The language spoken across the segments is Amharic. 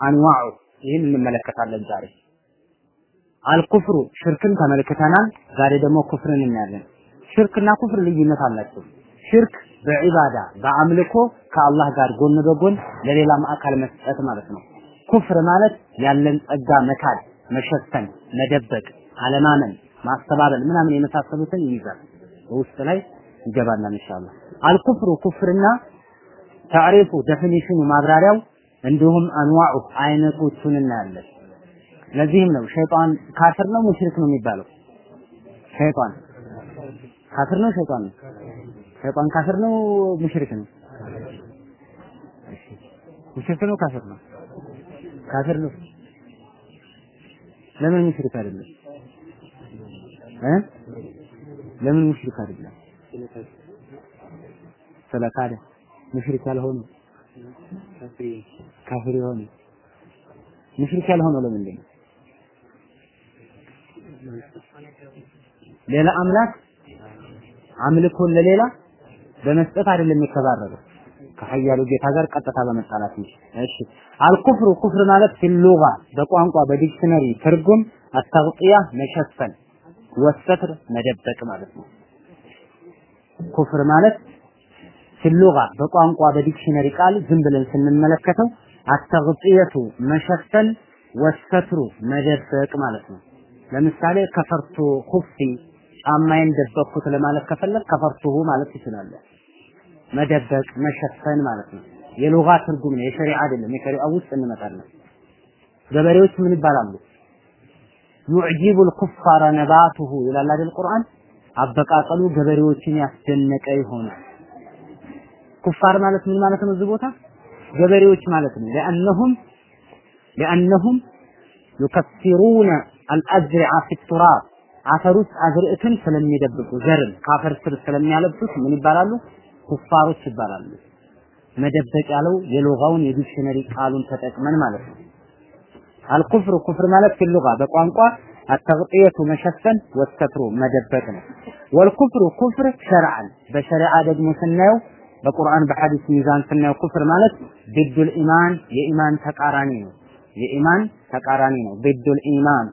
አንዋዑ ይህን እንመለከታለን ዛሬ። አልኩፍሩ ሽርክን ተመልክተናል። ዛሬ ደግሞ ኩፍርን እናያለን። ሽርክና ኩፍር ልዩነት አላቸው። ሽርክ በዒባዳ በአምልኮ ከአላህ ጋር ጎን በጎን ለሌላም አካል መስጠት ማለት ነው። ኩፍር ማለት ያለን ጸጋ መካድ፣ መሸፈን፣ መደበቅ፣ አለማመን፣ ማስተባበል ምናምን የመሳሰሉትን ይይዛል። ውስጥ ላይ ይገባናል ኢንሻአላህ። አልኩፍሩ ኩፍርና ታሪፉ definition ኡ ማብራሪያው እንዲሁም አንዋዑ አይነቶቹን እናያለን። ለዚህም ነው ሸይጣን ካፍር ነው ሙሽሪክ ነው የሚባለው። ሸይጣን ካፍር ነው ሸይጣን ነው? ሸይጣን ካፍር ነው ሙሽሪክ ነው? ሙሽሪክ ነው ካፍር ነው? ካፍር ነው። ለምን ሙሽሪክ አይደለም? እ ለምን ሙሽሪክ አይደለም? ስለካደ ሙሽሪክ ያልሆኑ ካፍር የሆኑ ሙሽሪክ ያልሆነው ለምንድን ነው? ሌላ አምላክ አምልኮን ለሌላ በመስጠት አይደለም የሚከባረረው ከሀያሉ ጌታ ጋር ቀጥታ በመጣላት እንጂ። እሺ አልኩፍሩ ኩፍር ማለት ፊሉጋ በቋንቋ በዲክሽነሪ ትርጉም አታውቂያ መሸፈን ወሰትር መደበቅ ማለት ነው። ኩፍር ማለት ፊሉጋ በቋንቋ በዲክሽነሪ ቃል ዝም ብለን ስንመለከተው አተግጢየቱ መሸፈን ወሰትሩ መደበቅ ማለት ነው። ለምሳሌ ከፈርቱ ኩፊ ጫማዬን ደበቅኩት ለማለት ከፈለግ ከፈርቱሁ ማለት ትችላለህ። መደበቅ መሸፈን ማለት ነው። የሉጋ ትርጉም ነው፣ የሸሪዓ አይደለም። የሸሪዓ ውስጥ እንመጣለን። ገበሬዎች ምን ይባላሉ? ዩዕጂቡ ልኩፋረ ነባቱሁ ይላል አይደል ቁርአን። አበቃቀሉ ገበሬዎችን ያስደነቀ ይሆናል። ኩፋር ማለት ምን ማለት ነው? እዚህ ቦታ ገበሬዎች ማለት ነው። ለአነሁም ለአነሁም ዩከፊሩነ አልአዝሪዓ ፊ ቱራብ አፈር ውስጥ አዝርዕትን ስለሚደብቁ ዘርን ከአፈር ስር ስለሚያለብሱት ምን ይባላሉ? ኩፋሮች ይባላሉ። መደበቅ ያለው የሎጋውን የ dictionary ቃሉን ተጠቅመን ማለት ነው። الكفر ኩፍር ማለት في اللغة በቋንቋ التغطية መሸፈን والستر መደበቅ ነው። والكفر ኩፍር شرعا በሸሪዓ ደግሞ ስናየው በቁርአን በሐዲስ ሚዛን ስናየው ኩፍር ማለት ضد الإيمان የኢማን ተቃራኒ ነው። የኢማን ተቃራኒ ነው። ضد الإيمان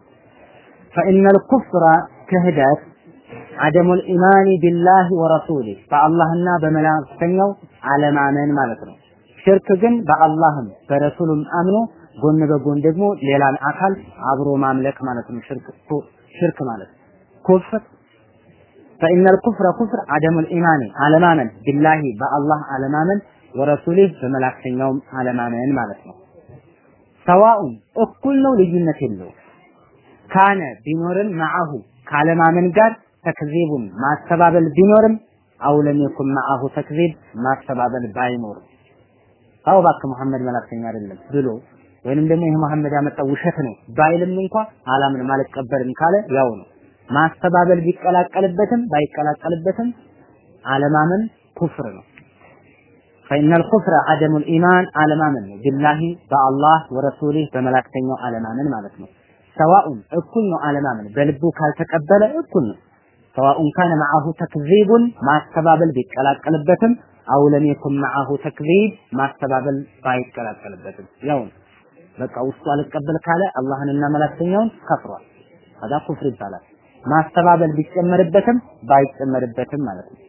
فإن الكفر ክህደት عدم الإيمان بالله ورسوله በአላህና በመልእክተኛው አለማመን ማለት ነው። ሽርክ ግን በአላህም በረሱሉም አምኖ ጎን በጎን ደግሞ ሌላን አካል አብሮ ማምለክ ማለት ነው። ሽርክ ሽርክ ማለት ኩፍር ፈኢነል ኩፍረ ኩፍር አደሙል ኢማኒ አለማመን ቢላሂ በአላህ አለማመን ወረሱሊህ በመላእክተኛውም አለማመን ማለት ነው። ሰዋኡን እኩል ነው፣ ልዩነት የለው። ካነ ቢኖርም መዓሁ ካለማመን ጋር ተክዚቡን ማስተባበል ቢኖርም አው ለም የኩን መዓሁ ተክዚብ ማስተባበል ባይኖር አው እባክህ መሐመድ መላክተኛ አይደለም ብሎ ወይንም ደግሞ ይሄ መሐመድ ያመጣው ውሸት ነው ባይልም እንኳ አላምንም አልቀበልም ካለ ያው ነው። ማስተባበል ቢቀላቀልበትም ባይቀላቀልበትም አለማመን ኩፍር ነው። فإن الكفر عدم الإيمان አለማመን ነው ቢላሂ በአላህ ወረሱሊህ በመላክተኛው አለማመን ማለት ነው። ሰዋኡን እኩል ነው አለማመን በልቡ ካልተቀበለ እኩል ነው። ሰዋኡን ካነ መዓሁ ተክዚቡን ማስተባበል ቢቀላቀልበትም አው ለም የኩን መዓሁ ተክዚብ ማስተባበል ባይቀላቀልበትም ያው ነው። በቃ ውስጡ አልቀበል ካለ አላህንና መላክተኛውን ከፍሯል። ከዛ ኩፍር ይባላል። ማስተባበል ቢጨመርበትም ባይጨመርበትም ማለት ነው።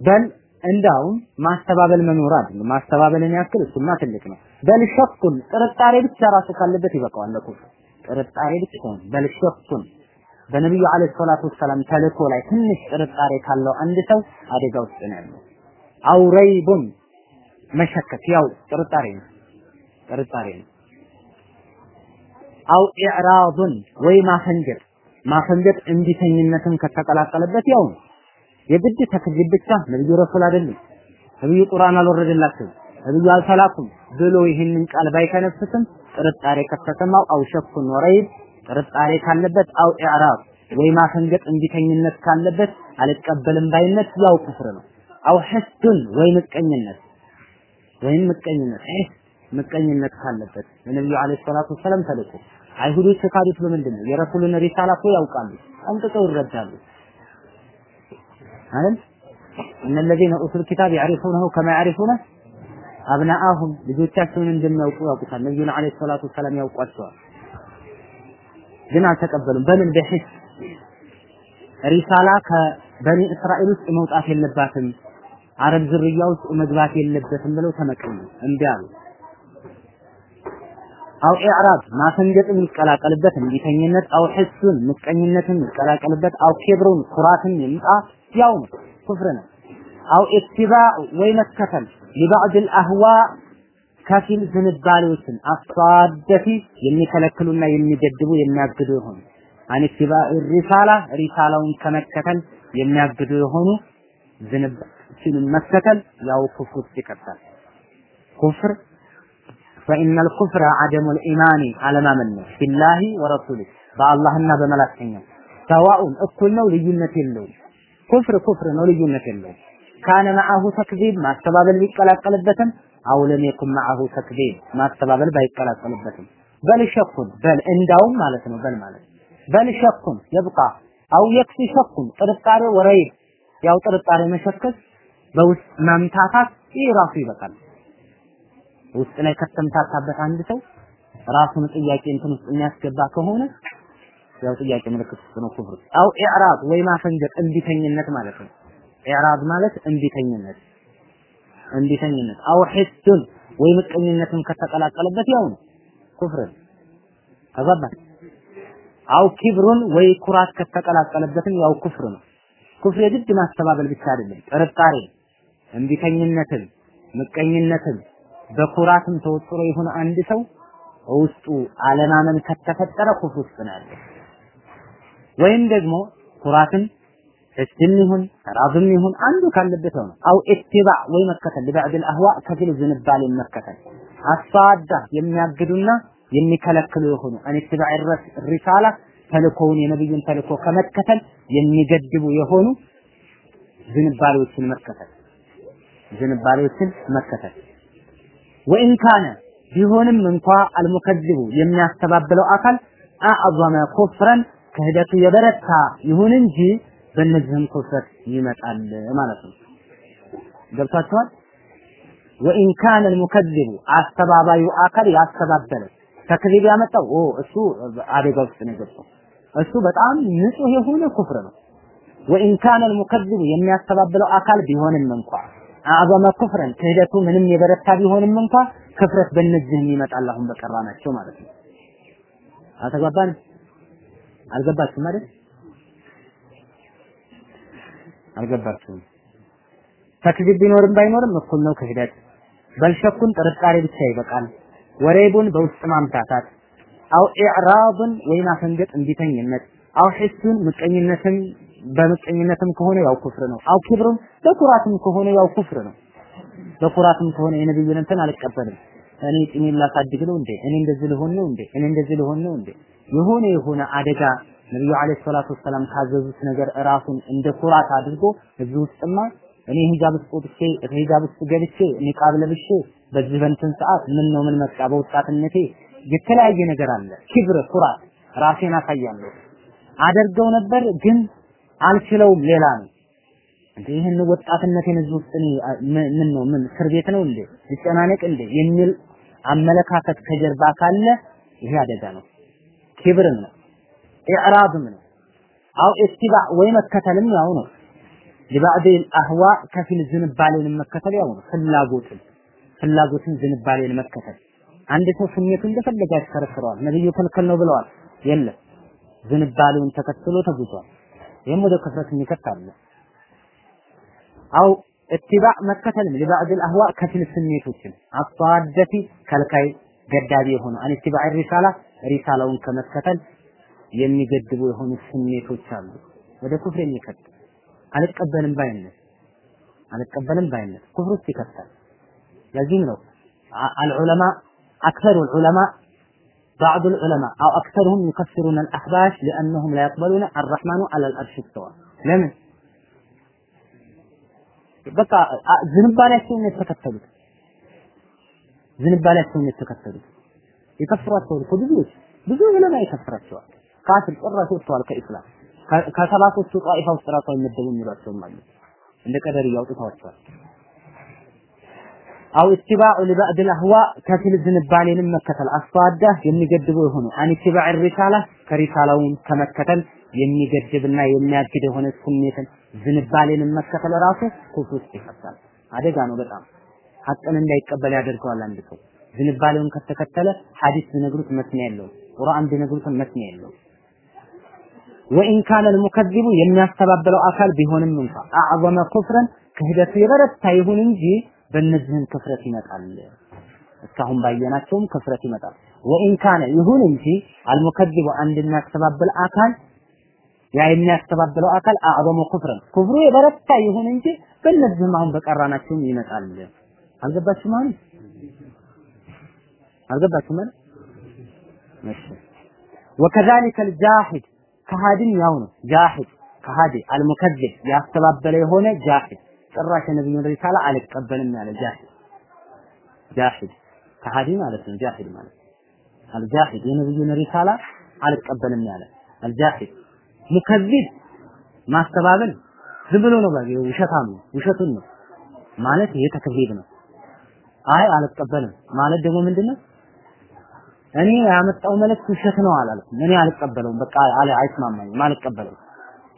በል እንዳውም ማስተባበል መኖር አይደለም። ማስተባበልን ያክል እሱማ ትልቅ ነው። በል ሸኩን ጥርጣሬ ብቻ ራሱ ካለበት ይበቃዋል ለኩፍር። ጥርጣሬ ብቻ በል ሸኩን በነቢዩ አለይሂ ሰላቱ ወሰላም ተልእኮ ላይ ትንሽ ጥርጣሬ ካለው አንድ ሰው አደጋ ውስጥ ነው ያለው። አው ረይቡን መሸከክ ያው ጥርጣሬ ነው። ጥርጣሬ ነው። አው ኢዕራዱን ወይ ማፈንገጥ ማፈንገጥ እንዲተኝነትን ከተቀላቀለበት ያው ነው። የግድ ተክዚብ ብቻ ነብዩ ረሱል አይደለም፣ ነብዩ ቁርአን አልወረደላቸውም፣ ነብዩ አልተላኩም ብሎ ይህንን ቃል ባይከነፍስም ጥርጣሬ ከተሰማው አው ሸኩን ወረይብ ጥርጣሬ ካለበት አው ኢዕራብ ወይ ማፈንገጥ እንዲተኝነት ካለበት አልቀበልም ባይነት ያው ኩፍር ነው። አው ሕስዱን ወይ ምቀኝነት ወይም ምቀኝነት ምቀኝነት ካለበት የነብዩ አለይሂ ሰላቱ ወሰላም ተልእኮ አይሁዶች የካዱት በምንድን ነው? የረሱልን ሪሳላ እኮ ያውቃሉ፣ ጠንቅቀው ይረዳሉ። አይደል? እነ الذين اوتوا الكتاب يعرفونه كما يعرفون አብናአሁም ልጆቻቸውን እንደሚያውቁ ያውቁታል። ነብዩን አለይሂ ሰላቱ ወሰላም ያውቋቸዋል፣ ግን አልተቀበሉም። በምን በሂስ ሪሳላ ከበኒ እስራኤል ውስጥ መውጣት የለባትም አረብ ዝርያ ውስጥ መግባት የለበትም ብለው ተመቀኙ፣ እምቢ አሉ። አው ኢዕራብ ማፈንገጥ የሚቀላቀልበት እንቢተኝነት፣ አው ሕሱን ምቀኝነትን የሚቀላቀልበት፣ አው ኬብሩን ኩራትን ይምጣ ያው ነው ኩፍር ነው። أو اتباع ወይ መከተል لبعض الأهواء ከፊል ዝንባሌዎችን አሳደፊ የሚከለክሉና የሚገድቡ የሚያግዱ የሆኑ عن اتباع الرسالة ሪሳላውን ከመከተል የሚያግዱ የሆኑ ዝንባሌዎችን መከተል ያው ኩፍር ይቀጣል። ኩፍር فإن الكفر عدم الإيمان አለማመን ነው። بالله ورسوله በአላህና በመላክተኛው ሰዋኡን እኩል ነው፣ ልዩነት የለውም። ኩፍር ኩፍር ነው፣ ልዩነት የለውም። ካነ መዐሁ ተክዚብ ማስተባበል ቢቀላቀልበትም አው ለም የኩን መዐሁ ተክዚብ ማስተባበል ባይቀላቀልበትም በል ሸኩን በል እንዳውም ማለት ነው። በል ማለት በል ሸኩን ይብቃ አው የክፊ ሸኩን ጥርጣሬ ወረይ ያው ጥርጣሬ መሸከክ በውስጥ ማምታታት ይህ ራሱ ይበቃል። ውስጥ ላይ ከተምታታበት አንድ ሰው ራሱን ጥያቄ እንትን ውስጥ የሚያስገባ ከሆነ ያው ጥያቄ ምልክት ውስጥ ነው ኩፍር። አው ኢዕራብ ወይ ማፈንገጥ እንቢተኝነት ማለት ነው። ኢዕራብ ማለት እንቢተኝነት እንቢተኝነት አው ሒሱን ወይ ምቀኝነትን ከተቀላቀለበት ያው ነው ኩፍር ተገባን። አው ኪብሩን ወይ ኩራት ከተቀላቀለበትም ያው ኩፍር ነው። ኩፍር የግድ ማስተባበል ብቻ አይደለም፣ ጥርጣሬ፣ እንቢተኝነትን፣ ምቀኝነትን በኩራትም ተወጥሮ የሆነ አንድ ሰው ውስጡ አለማመን ከተፈጠረ ኩፍር ውስጥ ነው ያለው። ወይም ደግሞ ኩራትን ህስም ይሁን ራብም ይሁን አንዱ ካለበት ነው። አው ኢትባዕ ወይ መከተል ለባዕድ አልአህዋ ከፊል ዝንባሌ መከተል አሳዳ የሚያግዱና የሚከለክሉ የሆኑ አን ኢትባዕ ሪሳላ ተልኮውን የነብዩን ተልኮ ከመከተል የሚገድቡ የሆኑ ዝንባሌዎችን መከተል ዝንባሌዎችን መከተል ወኢን ካነ ቢሆንም እንኳ አልሙከዚቡ የሚያስተባብለው አካል አዕዘመ ኩፍረን ክህደቱ የበረታ ይሁን እንጂ በእነዚህም ኩፍረት ይመጣል ማለት ነው። ገብታችኋል? ወኢን ካነ አልሙከዚቡ አስተባባዩ አካል ያስተባበለ ተክዚብ ያመጣው ኦ እሱ አደጋ ውስጥ ነው የገባው። እሱ በጣም ንጹህ የሆነ ኩፍር ነው። ወኢን ካነ አልሙከዚቡ የሚያስተባብለው አካል ቢሆንም እንኳ አዕዘመ ኩፍረን ክህደቱ ምንም የበረታ ቢሆንም እንኳ ክፍረት በእነዚህም ይመጣል። አሁን በቀራናቸው ማለት ነው። አልተግባባንም? አልገባችሁም አይደል? አልገባችሁም። ተክዚብ ቢኖርም ባይኖርም እኩል ነው ክህደት። በልሸኩን ጥርጣሬ ብቻ ይበቃል። ወሬቡን በውስጥ ማምታታት አው ኢዕራብን ወይ ማፈንገጥ እንቢተኝነት አው ሒሱን ምቀኝነትም በምቀኝነትም ከሆነ ያው ኩፍር ነው። አው ኪብሩን በኩራትም ከሆነ ያው ኩፍር ነው። በኩራትም ከሆነ የነብዩን እንትን አልቀበልም እኔ ጢሜን ላሳድግ ነው እንዴ? እኔ እንደዚህ ልሆን ነው እንዴ? እኔ እንደዚህ ልሆን ነው እንዴ? የሆነ የሆነ አደጋ ነብዩ አለይሂ ሰላቱ ወሰላም ካዘዙት ነገር ራሱን እንደ ኩራት አድርጎ እዚህ ውስጥማ እኔ ሂጃብ ውስጥ ሂጃብ ውስጥ ገብቼ ኒቃብ ለብሼ በዚህ በእንትን ሰዓት ምን ነው ምን መጣ በወጣትነቴ የተለያየ ነገር አለ። ኪብር፣ ኩራት፣ ራሴን አሳያለሁ አደርገው ነበር ግን አልችለውም ሌላ ነው እንዴ ይህን ወጣትነቴን እዚህ ውስጥ ምን ነው ምን እስር ቤት ነው እንዴ ልጨናነቅ እንዴ የሚል አመለካከት ከጀርባ ካለ ይሄ አደጋ ነው፣ ኪብርም ነው፣ ኢዕራብም ነው። አው ኢትባዕ ወይ መከተልም ያው ነው። ለባዕድ አህዋ ከፊል ዝንባሌን መከተል ያው ነው። ፍላጎትን ፍላጎትን ዝንባሌን መከተል አንድ ሰው ስሜቱ እንደፈለገ ያሽከረክረዋል። ነብዩ ክልክል ነው ብለዋል። የለም ዝንባሌውን ተከትሎ ተጉዟል። ይህም ወደ ክፍረት የሚከት አለ። አው እትባዕ መከተልም ለባዕድ አህዋ ከፊል ስሜቶችን አሷደቲ ከልካይ ገዳቢ የሆኑ አን ኢትባዕ ሪሳላ ሪሳላውን ከመከተል የሚገድቡ የሆኑ ስሜቶች አሉ። ወደ ኩፍር የሚከት አልቀበልም ባይነት አልቀበልም ባይነት ኩፍር ውስጥ ይከታል። ለዚህም ነው አልዑለማ አክሰሩ العلماء بعض العلماء أو أكثرهم يكفرون الأحباش لأنهم لا يقبلون الرحمن على الأرش استوى ለምን በቃ ዝንባሌያቸውን የተከተሉት ዝንባሌያቸውን የተከተሉት ይከፍሯቸዋል እኮ ብዙዎች ብዙ ዑለማ ይከፍራቸዋል ካፍር ጭራሽ ወጥተዋል ከኢስላም ከሰባቶቹ ጣኢፋ ውስጥ ራሱ አይመደቡ የሚሏቸውም አሉ እንደ ቀደር ያውጥተዋቸዋል አው ኢትባዑ ሊባዕድ አልአህዋ ከፊል ዝንባሌንም መከተል አስፋዳ የሚገድበው የሆኑ አን ኢትባዕ ሪሳላ ከሪሳላውን ከመከተል የሚገድብና የሚያግድ የሆነ ስሜትን ዝንባሌንም መከተል ራሱ ኩፍር ውስጥ ይከታል። አደጋ ነው በጣም ሐቅን እንዳይቀበል ያደርገዋል። አንድ ሰው ዝንባሌውን ከተከተለ ሐዲስ ቢነግሩት መስሚያ የለውም፣ ቁርአን ቢነግሩት መስሚያ የለውም። ወኢን ካነ ልሙከዚቡ የሚያስተባብለው አካል ቢሆንም እንኳ አዕዘመ ኩፍረን ክህደቱ የበረታ ይሁን እንጂ በእነዚህም ክፍረት ይመጣል። እስካሁን ባየናቸውም ክፍረት ይመጣል። ወኢን ካነ ይሁን እንጂ አልሙከዚቡ አንድ የሚያስተባብል አካል ያ የሚያስተባብለው አካል አዕዘመ ኩፍረን ኩፍሩ የበረታ ይሁን እንጂ በእነዚህም አሁን በቀራናቸውም ይመጣል። አልገባችሁም ማለት አልገባችሁም ማለት እሺ ወከዛሊከ الجاحد ከሃዲም ያው ነው ጃሂድ ከሃዲ አልሙከዚብ ያስተባበለ የሆነ ጃሂድ ጭራሽ የነብዩን ሪሳላ አልቀበልም ያለ ጃሂድ። ጃሂድ ከሃዲ ማለት ነው። ጃሂድ ማለት አልጃሂድ የነብዩን ሪሳላ አልቀበልም ያለ አልጃሂድ ሙከዚብ ማስተባበል ዝም ብሎ ነው ባገ ውሸታም ውሸቱን ነው ማለት ይሄ ተክዚብ ነው። አይ አልቀበልም ማለት ደግሞ ምንድነው? እኔ ያመጣው መልእክት ውሸት ነው አላልኩም። እኔ አልቀበለውም በቃ አይስማማኝም አልቀበለውም።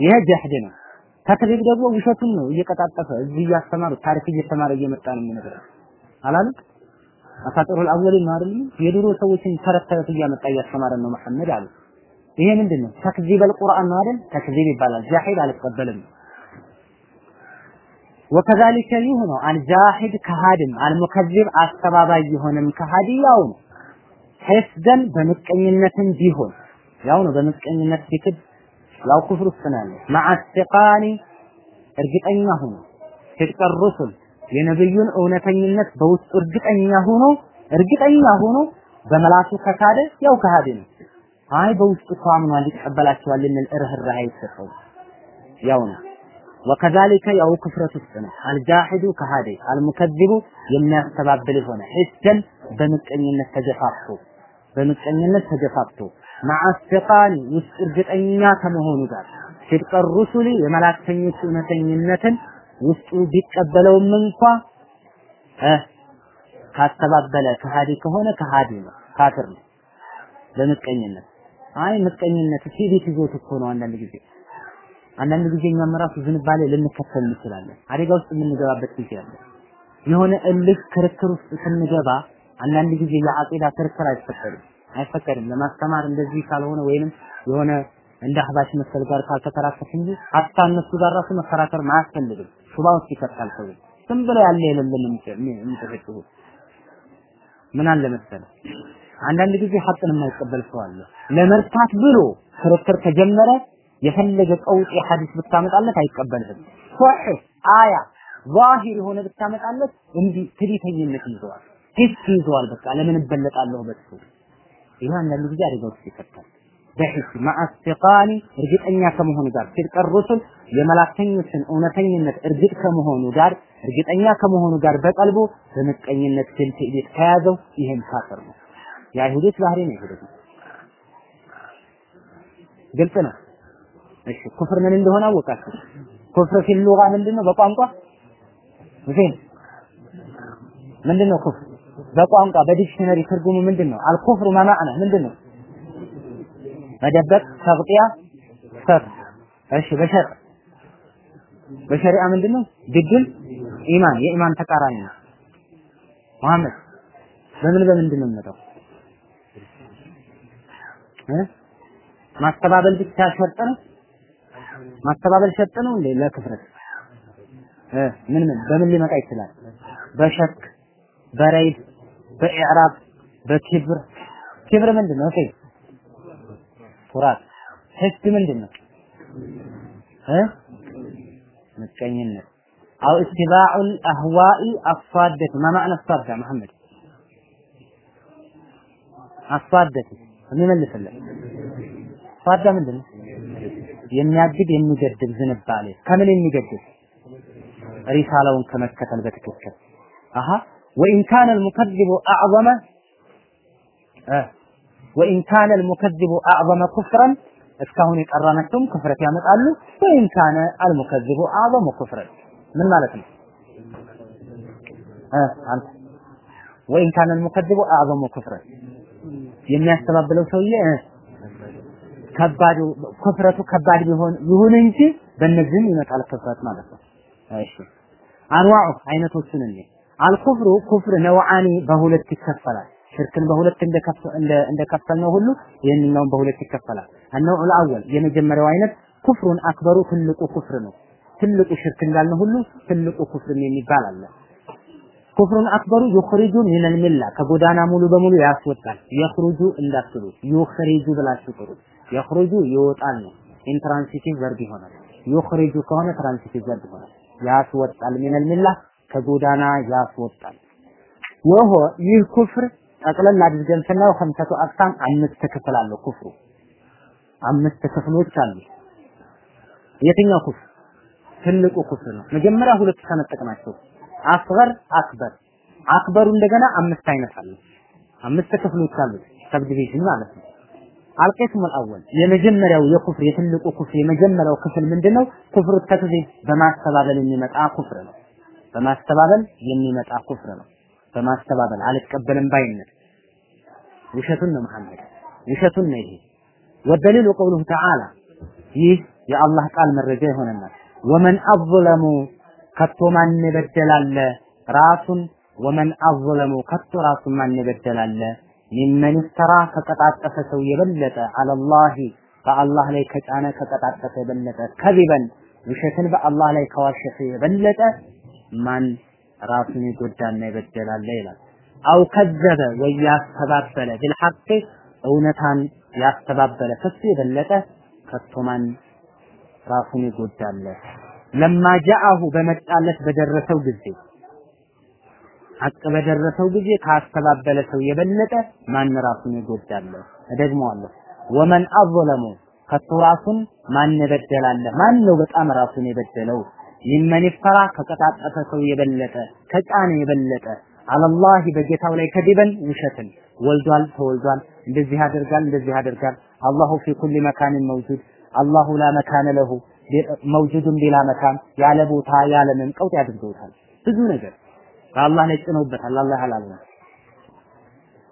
ይሄ ጀህድ ነው ተክዚብ ደግሞ ውሸቱን ነው እየቀጣጠፈ እዚህ እያስተማሩ ታሪክ እየተማረ እየመጣ ነው የሚነግረው። አላለም አሳጥሩል አወሊን ነው አይደል? የድሮ ሰዎችን ተረት ተረት እያመጣ እያስተማረ ነው መሐመድ አሉ። ይሄ ምንድነው? ተክዚብ አልቁርአን ነው አይደል? ተክዚብ ይባላል። ጃሂድ አልቀበልም። ወከዛሊከ ነው። አልጃሂድ ከሃድም አልሙከዚብ አስተባባይ የሆነም ከሃዲ ያው ነው። ሐስደን በምቀኝነትም ቢሆን ያው ነው። በምቀኝነት ቢክድ ያው ኩፍር ውስጥ ነው ያለው ማዓስቃኒ እርግጠኛ ሆኖ ሲድቀ ሩሱል የነብዩን እውነተኝነት በውስጡ እርግጠኛ ሆኖ እርግጠኛ ሆኖ በመላሱ ከካደ ያው ከሃዲ ነው አይ በውስጡ እኮ አምኗል ይቀበላቸዋል ልንል ርህራሄ አይሰጠው ያው ነው ወከዛሊከ ያው ክፍረት ውስጥ ነው አልጃሂዱ ከሃዲ አልሙከዚቡ የሚያስተባብል የሆነ ሂስደን በምቀኝነት ተገፋፍቶ በምቀኝነት ተገፋፍቶ ውስጥ እርግጠኛ ከመሆኑ ጋር ሲድቀ ሩሱሊ የመላእክተኞች እውነተኝነትን ውስጡ ቢቀበለውም እንኳ ካስተባበለ ከሃዲ ከሆነ ከሃዲ ነው ካፍር ነው። በምቀኝነት አይ ምቀኝነት ትዕቢት ይዞት እኮ ነው አንዳንድ ጊዜ። አንዳንድ ጊዜ እኛም ራሱ ዝንባሌ ልንከተል እንችላለን። አደጋ ውስጥ የምንገባበት ጊዜ አለ የሆነ እልህ ክርክር ውስጥ ስንገባ አንዳንድ ጊዜ የአቂዳ ክርክር አይፈቀድም አይፈቀድም። ለማስተማር እንደዚህ ካልሆነ ወይንም የሆነ እንደ አህባሽ መሰል ጋር ካልተከራከርክ እንጂ ሀታ እነሱ ጋር ራሱ መከራከር አያስፈልግም። ሹባ ውስጥ ይከታል ሰው። ዝም ብሎ ያለ የሌለን የሚጨፈጭፉ። ምን አለ መሰለ አንዳንድ ጊዜ ሀቅን የማይቀበል ሰው አለ። ለመርታት ብሎ ክርክር ከጀመረ የፈለገ ቀውጢ ሐዲስ ብታመጣለት አይቀበልህም። ሶሒህ አያ ዛሂር የሆነ ብታመጣለት እንዲህ ትዕቢተኝነት ይዘዋል። ሂስ ይዘዋል በቃ ለምን እበለጣለሁ በሱ ይህ አንዳንድ ጊዜ አደጋ ውስጥ ይከታል። በሂስ ማአስቲቃኒ እርግጠኛ ከመሆኑ ጋር ሲድቀ ሩሱል የመላእክተኞችን እውነተኝነት እርግጥ ከመሆኑ ጋር እርግጠኛ ከመሆኑ ጋር በቀልቡ በምቀኝነት ግን ትዕቢት ከያዘው ይህም ካፍር ነው። የአይሁዶች ባህሪ ነው ደግሞ ግልጽ ነው። እሺ ኩፍር ምን እንደሆነ አወቃችሁ? ኩፍር ፊል ሉጋ ምንድነው? በቋንቋ? ሁሴን ምንድነው ኩፍር በቋንቋ በዲክሽነሪ ትርጉሙ ምንድነው? አልኩፍሩ ማማዕና ምንድነው? መደበቅ ተቅጢያ ሰት እሺ በሸር? በሸሪዓ ምንድነው? ድድል ኢማን። የኢማን ተቃራኒ ነው። መሐመድ በምን በምንድን ነው የሚመጣው ማስተባበል ብቻ ሸርጥ ነው? ማስተባበል ሸርጥ ነው እንዴ? ለክፍረት። ምን ምን? በምን ሊመጣ ይችላል? በሸክ በረይብ በኢዕራብ በኪብር። ኪብር ምንድን ነው እሺ ኩራት ህግ ምንድን ነው እ? ምቀኝነት። አው ኢትባዑል አህዋኢ አሳደት ማ ማዕና አሳዳ መሐመድ? አሳደት የሚመልስልን ሳዳ ምንድን ነው የሚያግድ የሚገድብ ዝንባሌ። ከምን የሚገድብ? ሪሳላውን ከመከተል በትክክል። አሃ وإن كان المكذب أعظم وإن كان المكذب أعظم كفرا እስካሁን የቀራናቸውም ክፍረት ያመጣሉ። ወይም ካነ አልሙከዚቡ አዕዘሙ ኩፍረን ምን ማለት ነው? አንተ ወይም ካነ አልሙከዚቡ አዕዘሙ ኩፍረን የሚያስተባብለው ሰውዬ ከባዱ ኩፍረቱ ከባድ ቢሆን ይሁን እንጂ በእነዚህም ይመጣል ክፍረት ማለት ነው። እሺ አንዋዑ አይነቶቹን እንይ አልኩፍሩ ኩፍር ነውዓኒ በሁለት ይከፈላል። ሽርክን በሁለት እንደከፈልነው ሁሉ ይህንኛውን በሁለት ይከፈላል። አነው አልአወል የመጀመሪያው አይነት ኩፍሩን አክበሩ ትልቁ ኩፍር ነው። ትልቁ ሽርክ እንዳልነው ሁሉ ትልቁ ኩፍር የሚባል አለ። ኩፍሩን አክበሩ يخرج من الملة ከጎዳና ሙሉ በሙሉ ያስወጣል። يخرج እንዳትሉ يخرج ብላችሁ ጥሩ። يخرج ይወጣል ነው። intransitive verb ይሆናል። يخرج ከሆነ transitive verb ይሆናል። ያስወጣል من الملة ከጎዳና ያስወጣል። وهو ይህ ኩፍር ጠቅለል አድርገን ስናየው خمسة أقسام አምስት ክፍል አለው ኩፍሩ አምስት ክፍሎች አሉ። የትኛው ኩፍር? ትልቁ ኩፍር ነው። መጀመሪያ ሁለት ተነጠቅናቸው። አስገር አክበር አክበሩ እንደገና አምስት አይነት አለ። አምስት ክፍሎች አሉት ሰብዲቪዥን ማለት ነው። አልቂስሙ አልአወል የመጀመሪያው የኩፍር የትልቁ ኩፍር የመጀመሪያው ክፍል ምንድነው? ኩፍሩ ተክዚብ በማስተባበል የሚመጣ ኩፍር ነው። በማስተባበል የሚመጣ ኩፍር ነው። በማስተባበል አልቀበልም ባይነት። ውሸቱን ነው መሐመድ ውሸቱን ነው ይሄ። ወደሊሉ ቀውሉሁ ተዓላ ይህ የአላህ ቃል መረጃ ይሆነናል። ወመን አظለሙ ከቶ ማን በደላለ? ራሱን ወመን አظለሙ ከቶ ራሱን ማን በደላለ? ሚመን ይፍተራ ከቀጣጠፈ ሰው የበለጠ አለላሂ በአላህ ላይ ከጫነ ከቀጣጠፈ የበለጠ ከዚበን ውሸትን በአላህ ላይ ከዋሸፈ የበለጠ ማን ራሱን ይጎዳና ይበደላል ይላል። አው ከዘበ ወይ ያስተባበለ ቢልሐቅ እውነታን ያስተባበለ ከሱ የበለጠ ከቶ ማን ራሱን ይጎዳል። ለማ ጃአሁ በመጣለት በደረሰው ጊዜ ሐቅ በደረሰው ጊዜ ካስተባበለ ሰው የበለጠ ማን ራሱን ይጎዳል። እደግመዋለሁ። ወመን አظለሙ ከቶ ራሱን ማን በደላለ? ማን ነው በጣም ራሱን የበደለው? ሚመን ይፈራ ከቀጣጠፈ ሰው የበለጠ ከጫነ የበለጠ አለላህ በጌታው ላይ ከዲበን ውሸትን። ወልዷል ተወልዷል እንደዚህ ያደርጋል እንደዚህ ያደርጋል። አላሁ ፊ ኩሊ መካንን መውጁድ አላሁ ላ መካነ ለሁ መውጁድን ቢላ መካን ያለ ቦታ ያለ መንቀውጥ ያድርገውታል። ብዙ ነገር በአላህ ላይ ጭነውበታል አላህ አላለም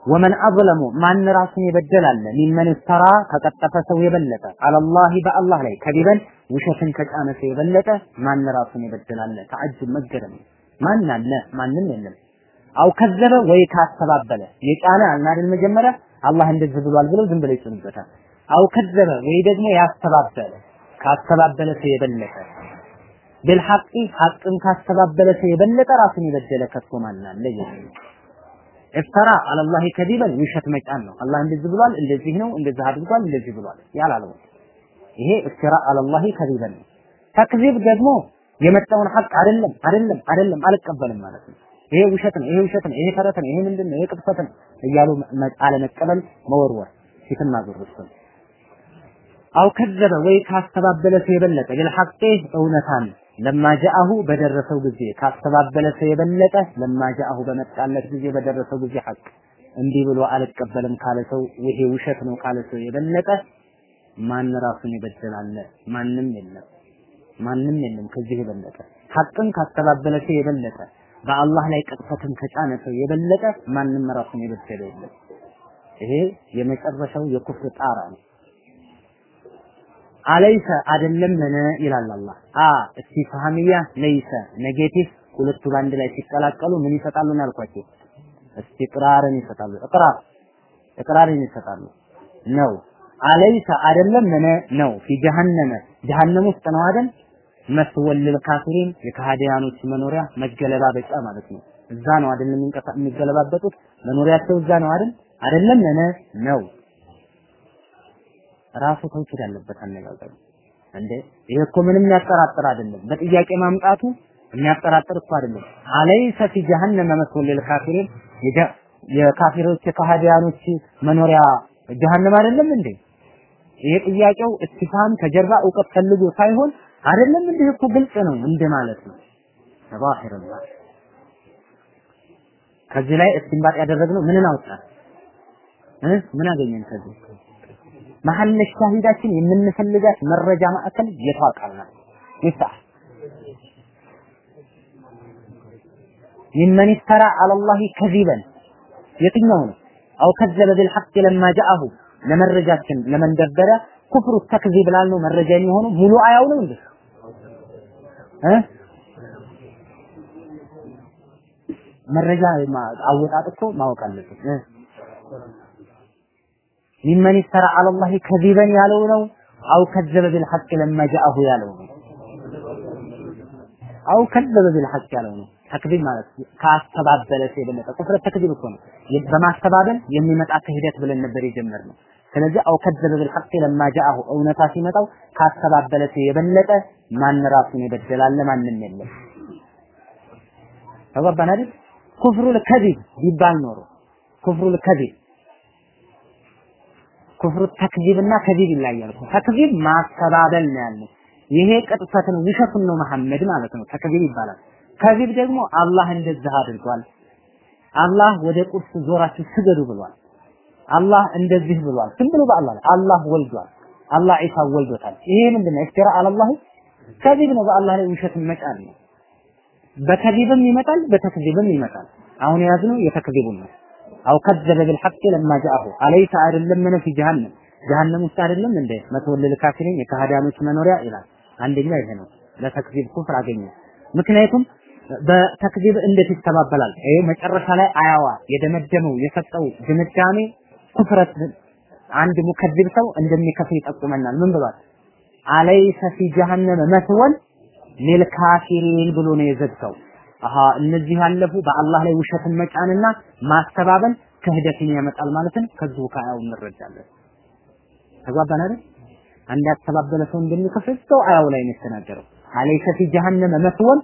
ወመን አظለሙ ማን ራሱን የበደላለ ሚመን ይፍተራ ከቀጠፈ ሰው የበለጠ አለላህ በአላህ ላይ ከዲበን ውሸትን ከጫነ ሰው የበለጠ ማን ራሱን የበደላለ ተዓጅብ መገረም ማን አለ ማንም የለም አው ከዘበ ወይ ካስተባበለ የጫነ አልን አይደል መጀመሪያ አላህ እንደዚህ ብሏል ብለው ዝም ብለው ይጭኑበታል አው ከዘበ ወይ ደግሞ ያስተባበለ ካስተባበለ ሰው የበለጠ بالحق ሐቅን ካስተባበለ ሰው የበለጠ ራሱን የበደለ ከቶ ማን አለ እፍተራ አለላህ ከዲበን ውሸት መጫን ነው አላህ እንደዚህ ብሏል እንደዚህ ነው እንደዚህ አድርጓል እንደዚህ ብሏል ያላለው ይሄ እፍተራ አለላህ ከዲበን ነው። ተክዚብ ደግሞ የመጣውን ሐቅ አይደለም አይደለም አይደለም አልቀበልም ማለት ነው። ይሄ ውሸት ነው ይሄ ውሸት ነው ይሄ ተረት ነው ይሄ ምንድን ነው ይሄ ቅጥፈት ነው እያሉ አለመቀበል መወርወር ፊትን ማዞር እሱ አው ከዘበ ወይ ካስተባበለ ሰው የበለጠ ቢልሐቅ እውነታን ለማ ጃአሁ በደረሰው ጊዜ ካስተባበለ ሰው የበለጠ ለማ ጃአሁ በመጣለት ጊዜ በደረሰው ጊዜ ሐቅ እንዲህ ብሎ አልቀበልም ካለ ሰው ይሄ ውሸት ነው ካለ ሰው የበለጠ ማን ራሱን ይበደላል? ማንም የለም። ማንም የለም ከዚህ የበለጠ ሐቅን ካስተባበለ ሰው የበለጠ በአላህ ላይ ቅጥፈትን ከጫነ ሰው የበለጠ ማንም ራሱን የበደለ የለም። ይሄ የመጨረሻው የኩፍር ጣራ ነው። أليس አይደለምን ይላል አላህ። أ استفهامية ليس negative ሁለቱ ባንድ ላይ ሲቀላቀሉ ምን ይሰጣሉ ነው ያልኳቸው? እስቲቅራርን ይሰጣሉ። እቅራር እቅራርን ይሰጣሉ ነው። አለይሰ አይደለምን ነው ፊ ጀሃነመ ጀሃነም ውስጥ ነው አይደል? መስወል ለካፊሪን የካህዲያኖች መኖሪያ መገለባበጫ ማለት ነው። እዛ ነው አይደል የሚገለባበጡት? መኖሪያቸው እዛ ነው አይደል? አይደለም ነው ራሱ ተውኪድ ያለበት አነጋገሩ እንዴ ይሄ እኮ ምንም የሚያጠራጥር አይደለም። በጥያቄ ማምጣቱ የሚያጠራጥር እኮ አይደለም። አለይሰ ፊ ጀሃነመ መስወል ለልካፊሪን የካፊሮች የካህዲያኖች መኖሪያ ጀሃነም አይደለም እንዴ? ይሄ ጥያቄው እስቲፋም ከጀርባ እውቀት ፈልጎ ሳይሆን አይደለም እንዴ እኮ ግልጽ ነው እንደ ማለት ነው። ተባሂረላህ ከዚህ ላይ እስቲንባጥ ያደረግነው ምንን አወጣን እ ምን አገኘን ከዚህ መሐል ሻሂዳችን የምንፈልጋት መረጃ ማዕከል ናት? ይፍታህ ሚመን ይፍተራ አለላሂ ከዚበን የትኛው ነው? አው ከዘበ ቢልሐቅ ለማ ጃአሁ ለመረጃችን ለመንደርደሪያ ኩፍሩ ተክዚብ ላልነው መረጃ የሚሆነው። ሙሉ አያው ነው እንዴ? እ? መረጃ አወጣጥ ማወቅ አለብን እ? ሚመን ይስተራ አለላህ ከዚበን ያለው ነው አው ከዘበ ቢልሐቅ ለማ ጃአሁ ያለው ነው። አው ከዘበ ቢልሐቅ ያለው ነው። ተክዚብ ማለት ካስተባበለ የበለጠ ኩፍረ ተክዚብ እኮ ነው። በማስተባበል የሚመጣ ክህደት ብለን ነበር የጀመርነው ስለዚህ አው ከዘበ ቢልሐቅ ለማ ጃአሁ እውነታ ሲመጣው ካስተባበለ የበለጠ ማን ራሱን ይበደላል ማንም የለም ተባባን አይደል ኩፍሩል ከዚብ ቢባል ኖሮ ኩፍሩል ከዚብ ኩፍሩ ተክዚብና ከዚብ ይለያል። ተክዚብ ማስተባበል ነው ያለው። ይሄ ቅጥፈት ነው፣ ውሸቱን ነው መሐመድ ማለት ነው። ተክዚብ ይባላል። ከዚብ ደግሞ አላህ እንደዚህ አድርጓል። አላህ ወደ ቁርስ ዞራችሁ ስገዱ ብሏል። አላህ እንደዚህ ብሏል። ዝም ብሎ በአላህ አላህ ወልዷል። አላህ ዒሳ ወልዶታል። ይሄ ምንድነው? ኢፍቲራ አለላህ ከዚብ ነው። በአላህ ላይ ውሸትን መጫን ነው። በከዚብም ይመጣል፣ በተክዚብም ይመጣል። አሁን የያዝነው የተክዚቡን ነው። አው ከዘበ ቢልሐቅ ለማ ጃአሁ አለይሰ አይደለም ምን ፊ ጀሃነም ጀሃነም ውስጥ አይደለም እንደ መተወለል ካፊሪን የካህዳኖች መኖሪያ ይላል። አንደኛ ይሄ ነው። ለተክዚብ ኩፍር አገኘ። ምክንያቱም በተክዚብ እንዴት ይስተባበላል? ይሄ መጨረሻ ላይ አያዋ የደመደመው የሰጠው ድምዳሜ ኩፍረት አንድ ሙከዚብ ሰው እንደሚከፍር ይጠቁመናል። ምን ብሏል? አለይሰ ፊ ጀሃነም መስወን ሊልካፊሪን ብሎ ነው የዘግተው። አሃ እነዚህ ያለፉ በአላህ ላይ ውሸትን መጫንና ማስተባበል ክህደትን ያመጣል ማለትን ከዚሁ ከአያው እንረዳለን። ተግባባን አይደል? አንድ ያስተባበለ ሰው እንደሚከፍር ሰው አያው ላይ ነው የተናገረው። አለይሰ ፊ ጀሃነመ መስወን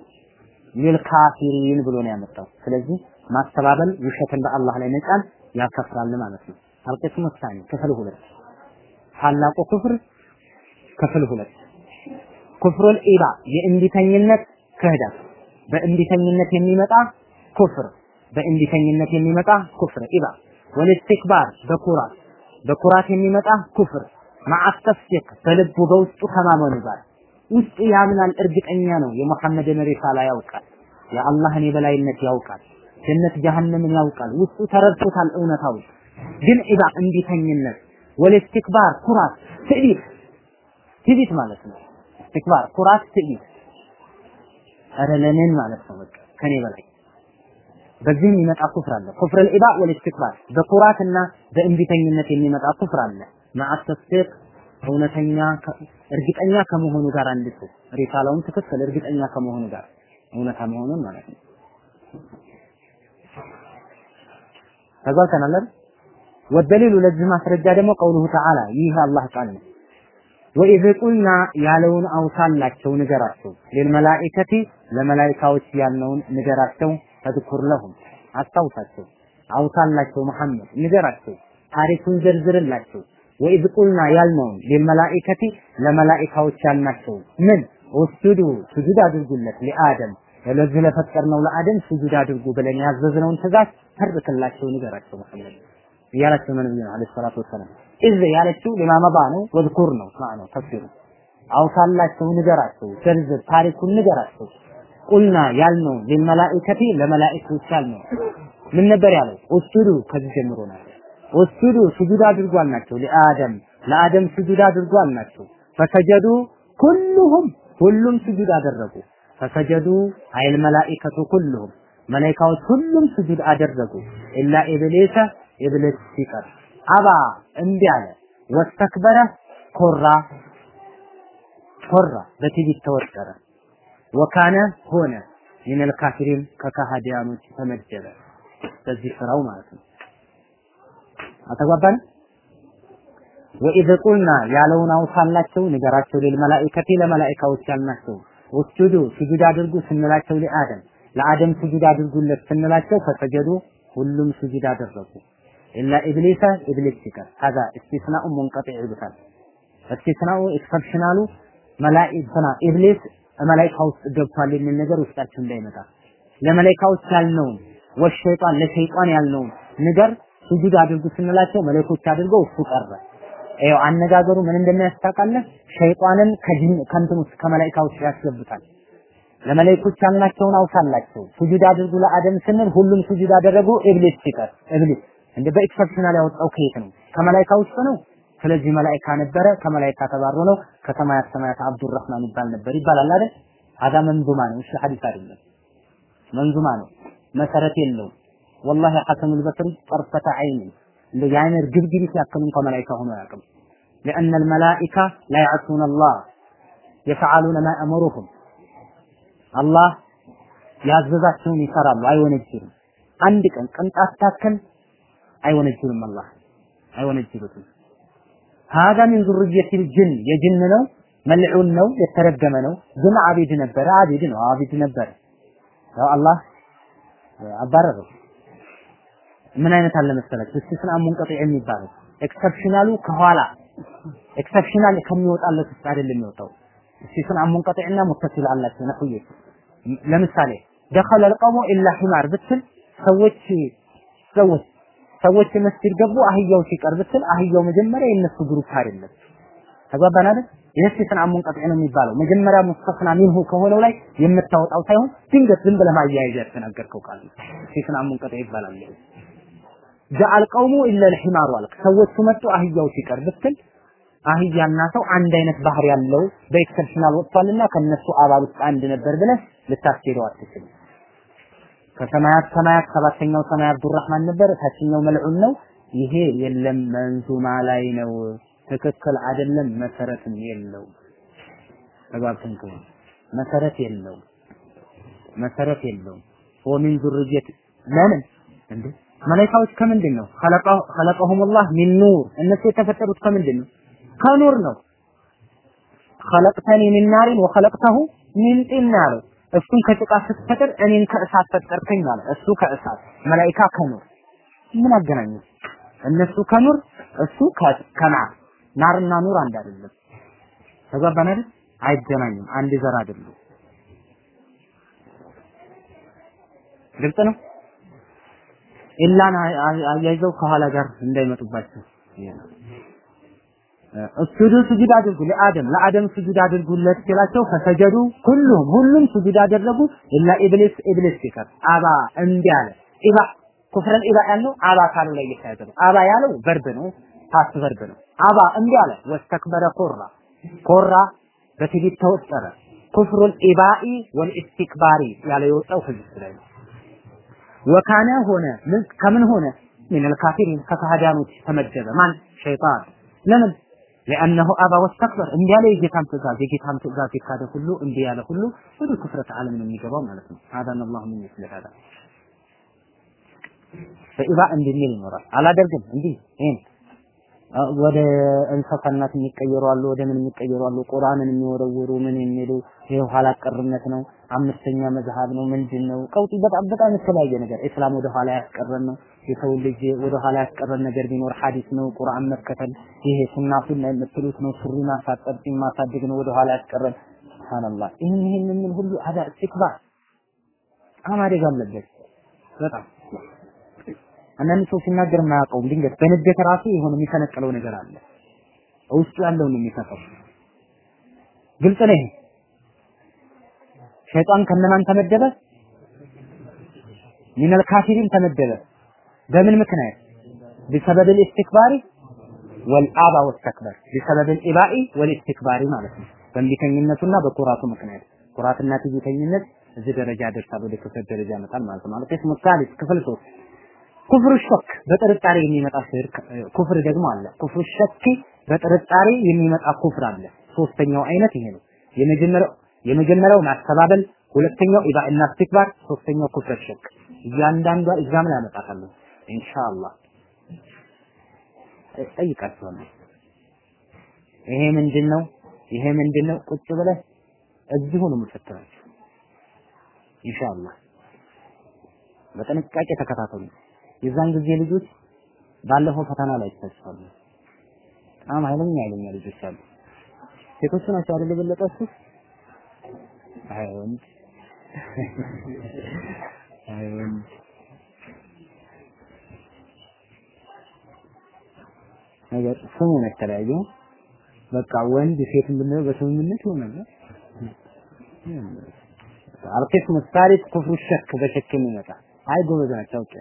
ሊልካፊሪን ብሎ ነው ያመጣው። ስለዚህ ማስተባበል ውሸትን በአላህ ላይ መጫን ያከፍራል ማለት ነው። አልቂስሙ ሳኒ ክፍል ሁለት። ታላቁ ክፍር ክፍል ሁለት። ኩፍሩል ኢባ የእንቢተኝነት ክህደት። በእንቢተኝነት የሚመጣ ኩፍር በእንቢተኝነት የሚመጣ ኩፍር ኢባ ወልስቲክባር በኩራት። በኩራት የሚመጣ ኩፍር ማአስተፍሲቅ በልቡ በውስጡ ከማመኑ ጋር ውስጡ ያምናል፣ እርግጠኛ ነው። የሙሐመድን ሪሳላ ያውቃል፣ የአላህን የበላይነት ያውቃል፣ ጀነት ጀሃነምን ያውቃል። ውስጡ ተረድቶታል እውነታው ግን ኢባ እንቢተኝነት ወልስቲክባር ኩራት፣ ትዕቢት ትዕቢት ማለት ነው። ኢስቲክባር ኩራት፣ ትዕቢት ኧረ ለኔን ማለት ነው በቃ ከኔ በላይ በዚህ የሚመጣ ኩፍር አለ። ኩፍር አልኢባ ወልኢስቲክባር በኩራትና በእንቢተኝነት የሚመጣ ኩፍር አለ። ማአተስዲቅ እውነተኛ እርግጠኛ ከመሆኑ ጋር አንድ ሪሳላውን ትክክል እርግጠኛ ከመሆኑ ጋር እውነታ መሆኑን ማለት ነው። ተጓልተናል? ወደሊሉ ለዚህ ማስረጃ ደግሞ ቀውሉሁ ተዓላ ይህ አላህ ቃል ነው። ወኢዝ ቁልና ያለውን አውሳላቸው ንገራቸው። ለልመላኢከቲ ለመላኢካዎች ያልነውን ንገራቸው ፈዝኩር ለሁም አስታውሳቸው። አውሳላቸው መሐመድ ንገራቸው ታሪኩን ዘርዝርላቸው። ወኢዝ ቁልና ያልነውን ለልመላኢከቲ ለመላኢካዎች ያልናቸው ምን? اسجدوا ስጁድ አድርጉለት ለአደም። ለዚህ ለፈጠርነው ለአደም ስጁድ አድርጉ ብለን ያዘዝነውን ትእዛዝ ተርክላቸው ንገራቸው መሐመድ እያላቸው ነው? ነብዩ عليه الصلاة والسلام። ኢዝ ያለችው ሊማመባ ነው واذكر ነው። ማነው ተፍሲሩ። አውሳላቸው ንገራቸው ዘርዝር ታሪኩን ንገራቸው። قلنا ያልነው للملائكة ለመላእክቶች ያልነው ምን ነበር ያለው? اسجدوا ከዚህ ጀምሮ ነው اسجدوا ስጁድ አድርጉ አልናቸው ለአደም ለአደም ስጁድ አድርጉ አልናቸው فسجدوا كلهم ሁሉም ስጁድ አደረጉ። فسجدوا أي الملائكة كلهم መላኢካዎች ሁሉም ስጁድ አደረጉ። إلا إبليس ኢብሊስ ሲቀር። أبى እምቢ አለ። واستكبر ኮራ ኮራ በትዕቢት ተወጠረ። وكان ሆነ። من الكافرين ከካሃዲያኖች ተመደበ። በዚህ ስራው ማለት ነው። ተግባባን? وإذ قلنا ያለውን አውሳላቸው ንገራቸው للملائكة ለመላኢካዎች ያልናቸው። اسجدوا ስጁድ አድርጉ ስንላቸው ለአደም። ለአደም ስጁድ አድርጉለት ስንላቸው فسجدوا ሁሉም ስጁድ አደረጉ إلا إبليس ኢብሊስ ሲቀር هذا استثناء منقطع ይሉታል استثناء exceptional ኡ መላኢክና ኢብሊስ መላኢካ ውስጥ ገብቷል የሚል ነገር ውስጣችሁ እንዳይመጣ ለመላኢካዎች ያልነውን ወሸይጣን ለሸይጣን ያልነውን ነገር ስጁድ አድርጉ ስንላቸው መለኮች አድርገው እሱ ቀረ። ይኸው አነጋገሩ ምን እንደሚያስታውቃለህ ሸይጣንን ከጅን ከእንትን ውስጥ ከመላኢካ ውስጥ ያስገቡታል። ለመላእክቶች ያልናቸውን አውሳላቸው። ሱጁድ አድርጉ ለአደም ስንል ሁሉም ሱጁድ አደረጉ። ኢብሊስ ሲቀር ኢብሊስ እንደ በኤክሰፕሽናል ያወጣው ከየት ነው ከመላእክታ ውስጥ ነው ስለዚህ መላእክታ ነበረ ከመላእክታ ተባሮ ነው ከሰማያት ሰማያት አብዱራህማን ይባል ነበር ይባላል አይደል አዳ መንዙማ ነው እሺ ሐዲስ አይደለም መንዙማ ነው መሰረት የለውም ወላሂ ሐሰን አልበስሪ ጠርፈተ አይን እንደ የአይን እርግብግቢት ያክል እንኳን መላእክታ ሆኖ አያውቅም لأن الملائكة لا يعصون الله يفعلون ما أمرهم አላህ ያዘዛቸውን ይሰራሉ አይወነጅሉም አንድ ቀን ቅንጣት ታክል አይወነጅሉም አላህ አይወነጅሉትም هذا من ذرية الجن የጅን ነው መልዑን ነው የተረገመ ነው ግን አቢድ ነበረ አቢድ ነው አቢድ ነበረ ያው አላህ አባረረው ምን አይነት አለ መሰላችሁ እስቲስና ሙንቀጢዕ የሚባለው ኤክሰፕሽናሉ ከኋላ ኤክሰፕሽናል ከሚወጣለት ውስጥ አይደለም የሚወጣው እስቲስና ሙንቀጢዕና ሙተሲል አላቸው ነህዬ ለምሳሌ ደኸለ القوم ኢላ ሒማር ብትል ሰዎች ሰዎች ሰዎች መስጂድ ገቡ፣ አህያው ሲቀር ብትል አህያው መጀመሪያ የነሱ group አይደለም። ተግባባን አይደል? ይህ استثناء منقطع ነው የሚባለው። መጀመሪያ مستثنى منه ከሆነው ላይ የምታወጣው ሳይሆን ድንገት ዝም ብለህ ማያያዝ ያስተናገርከው ቃል استثناء منقطع ይባላል። جاء القوم إلا الحمار አልክ። ሰዎቹ መጡ አህያው ሲቀር ብትል አህያና ሰው አንድ አይነት ባህሪ ያለው በ exceptional ወጥቷልና ከነሱ አባል ውስጥ አንድ ነበር ብለህ ልታስኬደው አትችልም። ከሰማያት ሰማያት ሰባተኛው ሰማይ አብዱራህማን ነበር፣ ታችኛው ملعون ነው። ይሄ የለም መንዙማ ላይ ነው። ትክክል አይደለም፣ መሰረትም የለውም። ተግባብተን ከሆነ መሰረት የለውም፣ መሰረት የለውም። ወሚን ዙርየት ለምን እንዴ መላኢካዎች ከምንድን ነው ኸለቀሁሙላህ ሚን ኑር እነሱ የተፈጠሩት ከምንድን ነው ከኑር ነው ኸለቅተኒ ሚን ናሪን ወኸለቅተሁ ሚን ጢን አለው እሱን ከጭቃ ስትፈጥር እኔን ከእሳት ፈጠርከኝ አለ። እሱ ከእሳት መላኢካ ከ نور። ምን አገናኙ እነሱ ከ نور እሱ ከ نار። نار ና نور አንድ አይደለም። ተግባባን አይደል? አይገናኙም አንድ ዘር አይደሉም። ግልጽ ነው? إلا ን አያይዘው ከኋላ ጋር እንዳይመጡባቸው اسجدوا ስጁድ አድርጉ ለአደም ለአደም ስጁድ አድርጉለት ሲላቸው فسجدوا። ሁሉም ሁሉም ስጁድ አደረጉ። إلا إبليس ኢብሊስ ሲቀር أبى እንቢ አለ። إباء ኩፍረን إباء ያለው أبى ካሉ ላይ እየተያዘ ነው። أبى ያለው verb ነው past verb ነው። أبى እንቢ አለ واستكبر ኮራ። ኮራ በትዕቢት ተወጠረ። كفر الإباء والاستكبار ያለ የወጣው ህዝብ ላይ ነው። وكان ሆነ ከምን ሆነ? من الكافرين ከካህዳኖች ተመደበ። ማን? ሸይጣን። ለምን? لانه ابى واستكبر እንዲህ ያለ የጌታን ትእዛዝ የጌታን ትእዛዝ የካደ ሁሉ እንዲህ ያለ ሁሉ ወደ ክፍረት ዓለም ነው የሚገባው ማለት ነው هذا الله من مثل هذا በኢባ እንድንል ይኖራል አላደርግም እንዲህ ይሄን ወደ እንስሳነት የሚቀየሩ አሉ፣ ወደ ምን የሚቀየሩ አሉ፣ ቁርአንን የሚወረውሩ ምን የሚሉ ይሄ ኋላ ቀርነት ነው፣ አምስተኛ መዝሃብ ነው፣ ምንድን ነው ቀውጢ በጣም በጣም የተለያየ ነገር። እስላም ወደ ኋላ ያስቀረን ነው። የሰው ልጅ ወደ ኋላ ያስቀረን ነገር ቢኖር ሐዲስ ነው፣ ቁርአን መከተል፣ ይሄ ሱና ሱና የምትሉት ነው፣ ሱሪ ማሳጠር፣ ጺም ማሳደግ ነው ወደ ኋላ ያስቀረን። ሱብሃንአላህ። ይህን ይህን ምን ሁሉ አዳ ኢስቲክባር በጣም አለበት በጣም አንዳንድ ሰው ሲናገር የማያውቀውም ድንገት በንዴት ራሱ የሆነ የሚፈነቅለው ነገር አለ። ውስጡ ያለውን የሚሰጠው ግልጽ ነው። ሸይጣን ከነማን ተመደበ? ሚነል ካፊሪን ተመደበ። በምን ምክንያት? ቢሰበብ ኢስቲክባሪ ولأبى واستكبر بسبب الإباء والاستكبار ማለት ነው። በእንቢተኝነቱና በኩራቱ ምክንያት ኩራትና ትዕቢተኝነት እዚህ ደረጃ ያደርሳል፣ ወደ ኩፍር ደረጃ ያመጣል ማለት ነው። ክፍል ሶስት كفر الشك በጥርጣሬ የሚመጣ ኩፍር ደግሞ አለ። كفر الشك በጥርጣሬ የሚመጣ ኩፍር አለ። ሶስተኛው አይነት ይሄ ነው። የመጀመሪያው የመጀመሪያው ማስተባበል፣ ሁለተኛው إباء ና استكبار፣ ሶስተኛው كفر الشك። እያንዳንዷ exam ላይ አመጣታለሁ ኢንሻአላህ ጠይቃችኋለሁ። ይሄ ምንድነው? ይሄ ምንድነው? ቁጭ ብለህ እዚሁ ነው የምፈትናችሁ ኢንሻአላህ። በጥንቃቄ ተከታተሉ። የዛን ጊዜ ልጆች ባለፈው ፈተና ላይ ተሳሰሉ። በጣም ኃይለኛ ኃይለኛ ልጆች አሉ። ሴቶቹ ናቸው አይደል የበለጣችሁ? አይ ወንድ አይ ወንድ ነገር ስሙ ነው የተለያየው። በቃ ወንድ ሴት ብንለው በስምምነት ይሆናል። አልቂስሙ ሳሊስ ኩፍሩ ሸክ በሸክ የሚመጣ አይ ጎበዝ ናቸው ኦኬ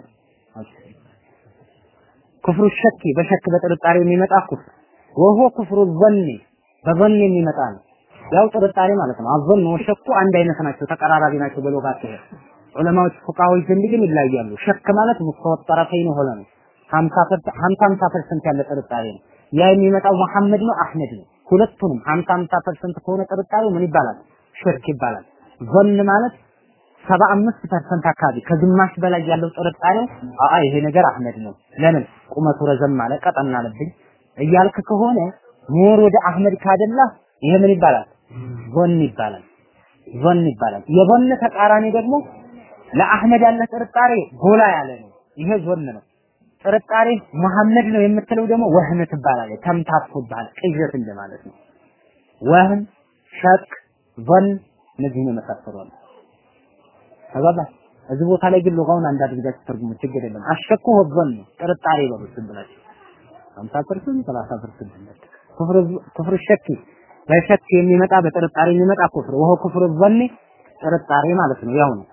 ኩፍሩ ሸክ በሸክ በጥርጣሬ የሚመጣ ኩፍር። ወሆ ኩፍሩ ዘኒ በ ظن የሚመጣ ነው። ያው ጥርጣሬ ማለት ነው። الظن والشك አንድ አይነት ናቸው ተቀራራቢ ናቸው በ لغة ይሄ ዑለማዎች ፉቀሃዎች ዘንድ ግን ይለያሉ شك ማለት مستوى الطرفين ሆነ ነው። 50 50 percent ያለ ጥርጣሬ ነው። ያ የሚመጣው መሐመድ ነው አህመድ ነው። ሁለቱንም 50 50 percent ከሆነ ጥርጣሬው ምን ይባላል? شك ይባላል። ظن ማለት 75 percent አካባቢ ከግማሽ በላይ ያለው ጥርጣሬ አአ ይሄ ነገር አህመድ ነው። ለምን? ቁመቱ ረዘም አለ ቀጠን አለብኝ እያልክ ከሆነ more ወደ አህመድ ካደላ ይሄ ምን ይባላል? ظن ይባላል ظن ይባላል። የ ظن ተቃራኒ ደግሞ ለአህመድ ያለ ጥርጣሬ ጎላ ያለ ነው። ይሄ ظن ነው። ጥርጣሬ መሐመድ ነው የምትለው ደግሞ وهم ትባላለች። ተምታቶብሃል ቅዠት እንደማለት ነው። وهم شك ظن እነዚህን የመሳሰሉ ተባባ እዚህ ቦታ ላይ ግን ሉጋውን አንድ አድርጋችሁ ተርጉሙ ችግር የለም። አሸኩ ነው። ጥርጣሬ በሉት ዝም ብላችሁ። 50% 30% ኩፍር ኩፍር ሸክ በሸክ የሚመጣ በጥርጣሬ የሚመጣ ኩፍር። ወሆ ኩፍር ዘኒ ጥርጣሬ ማለት ነው። ያው ነው።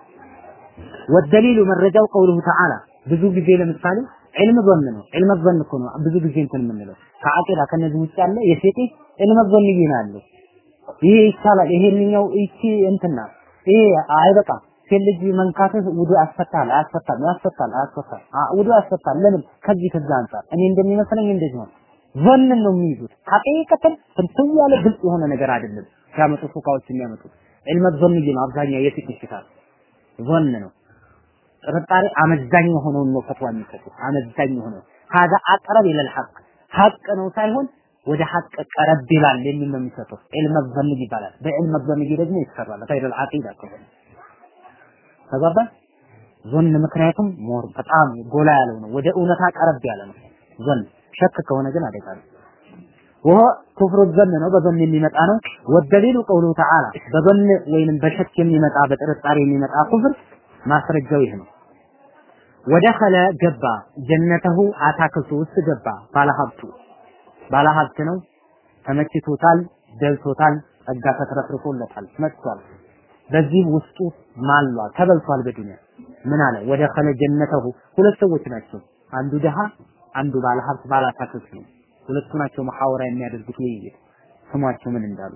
ወደሊሉ መረጃው ቀውሉሁ ተዓላ። ብዙ ጊዜ ለምሳሌ ዒልም ዘን ነው። ዒልም ዘን እኮ ነው ብዙ ጊዜ እንትን የምንለው። ከአቂዳ ከነዚህ ውጭ ያለ የሴጤ ዒልም ዘን ይናል ይሄ ይቻላል። ይሄንኛው እቺ እንትና ይሄ አይበቃም ሴት ልጅ መንካትህ ውዱ ያስፈታል አያስፈታል ያስፈታል አያስፈታል ውዱ ያስፈታል። ለምን? ከዚህ ከዛ አንጻር እኔ እንደሚመስለኝ እንደዚህ ነው። ዞንን ነው የሚይዙት። ሐቂቀተን ፍንትው ያለ ግልጽ የሆነ ነገር አይደለም ሲያመጡ ፉቃዎች የሚያመጡት። ዒልመ ዞን ነው አብዛኛው የፊቅህ ኪታብ ዞን ነው። ጥርጣሬ አመዛኝ የሆነውን ነው ፈትዋ የሚሰጡት። አመዛኝ የሆነው ሀዛ አቅረብ ይለል ሐቅ። ሐቅ ነው ሳይሆን ወደ ሐቅ ቀረብ ይላል የሚል ነው የሚሰጡት። علم الظن ይባላል። በ علم الظن ደግሞ ይሰራል። ፈይደል ዐቂዳ ከሆነ ተባባ ظن ምክንያቱም more በጣም ጎላ ያለው ነው። ወደ እውነታ ቀረብ ያለ ነው። ظن شك ከሆነ ግን አደጋ ነው። وهو كفر الظن ነው በ ظن የሚመጣ ነው። والدليل قوله تعالى በ ظن ወይንም በ شك የሚመጣ በጥርጣሬ የሚመጣ ኩፍር ማስረጃው ይህ ነው። ودخل ገባ جنته አታክልቱ ውስጥ ገባ። ባለሀብቱ ባለሀብት ነው። ተመችቶታል ደልቶታል ጸጋ ተትረፍርፎለታል መጥቷል በዚህ ውስጡ ማሏል ተበልቷል በዱንያ። ምን አለ? ودخل جنته። ሁለት ሰዎች ናቸው። አንዱ ደሃ አንዱ ባለሀብት ባለአታክልት ነው። ሁለቱ ናቸው محاورة የሚያደርጉት ውይይት። ስሟቸው ምን እንዳሉ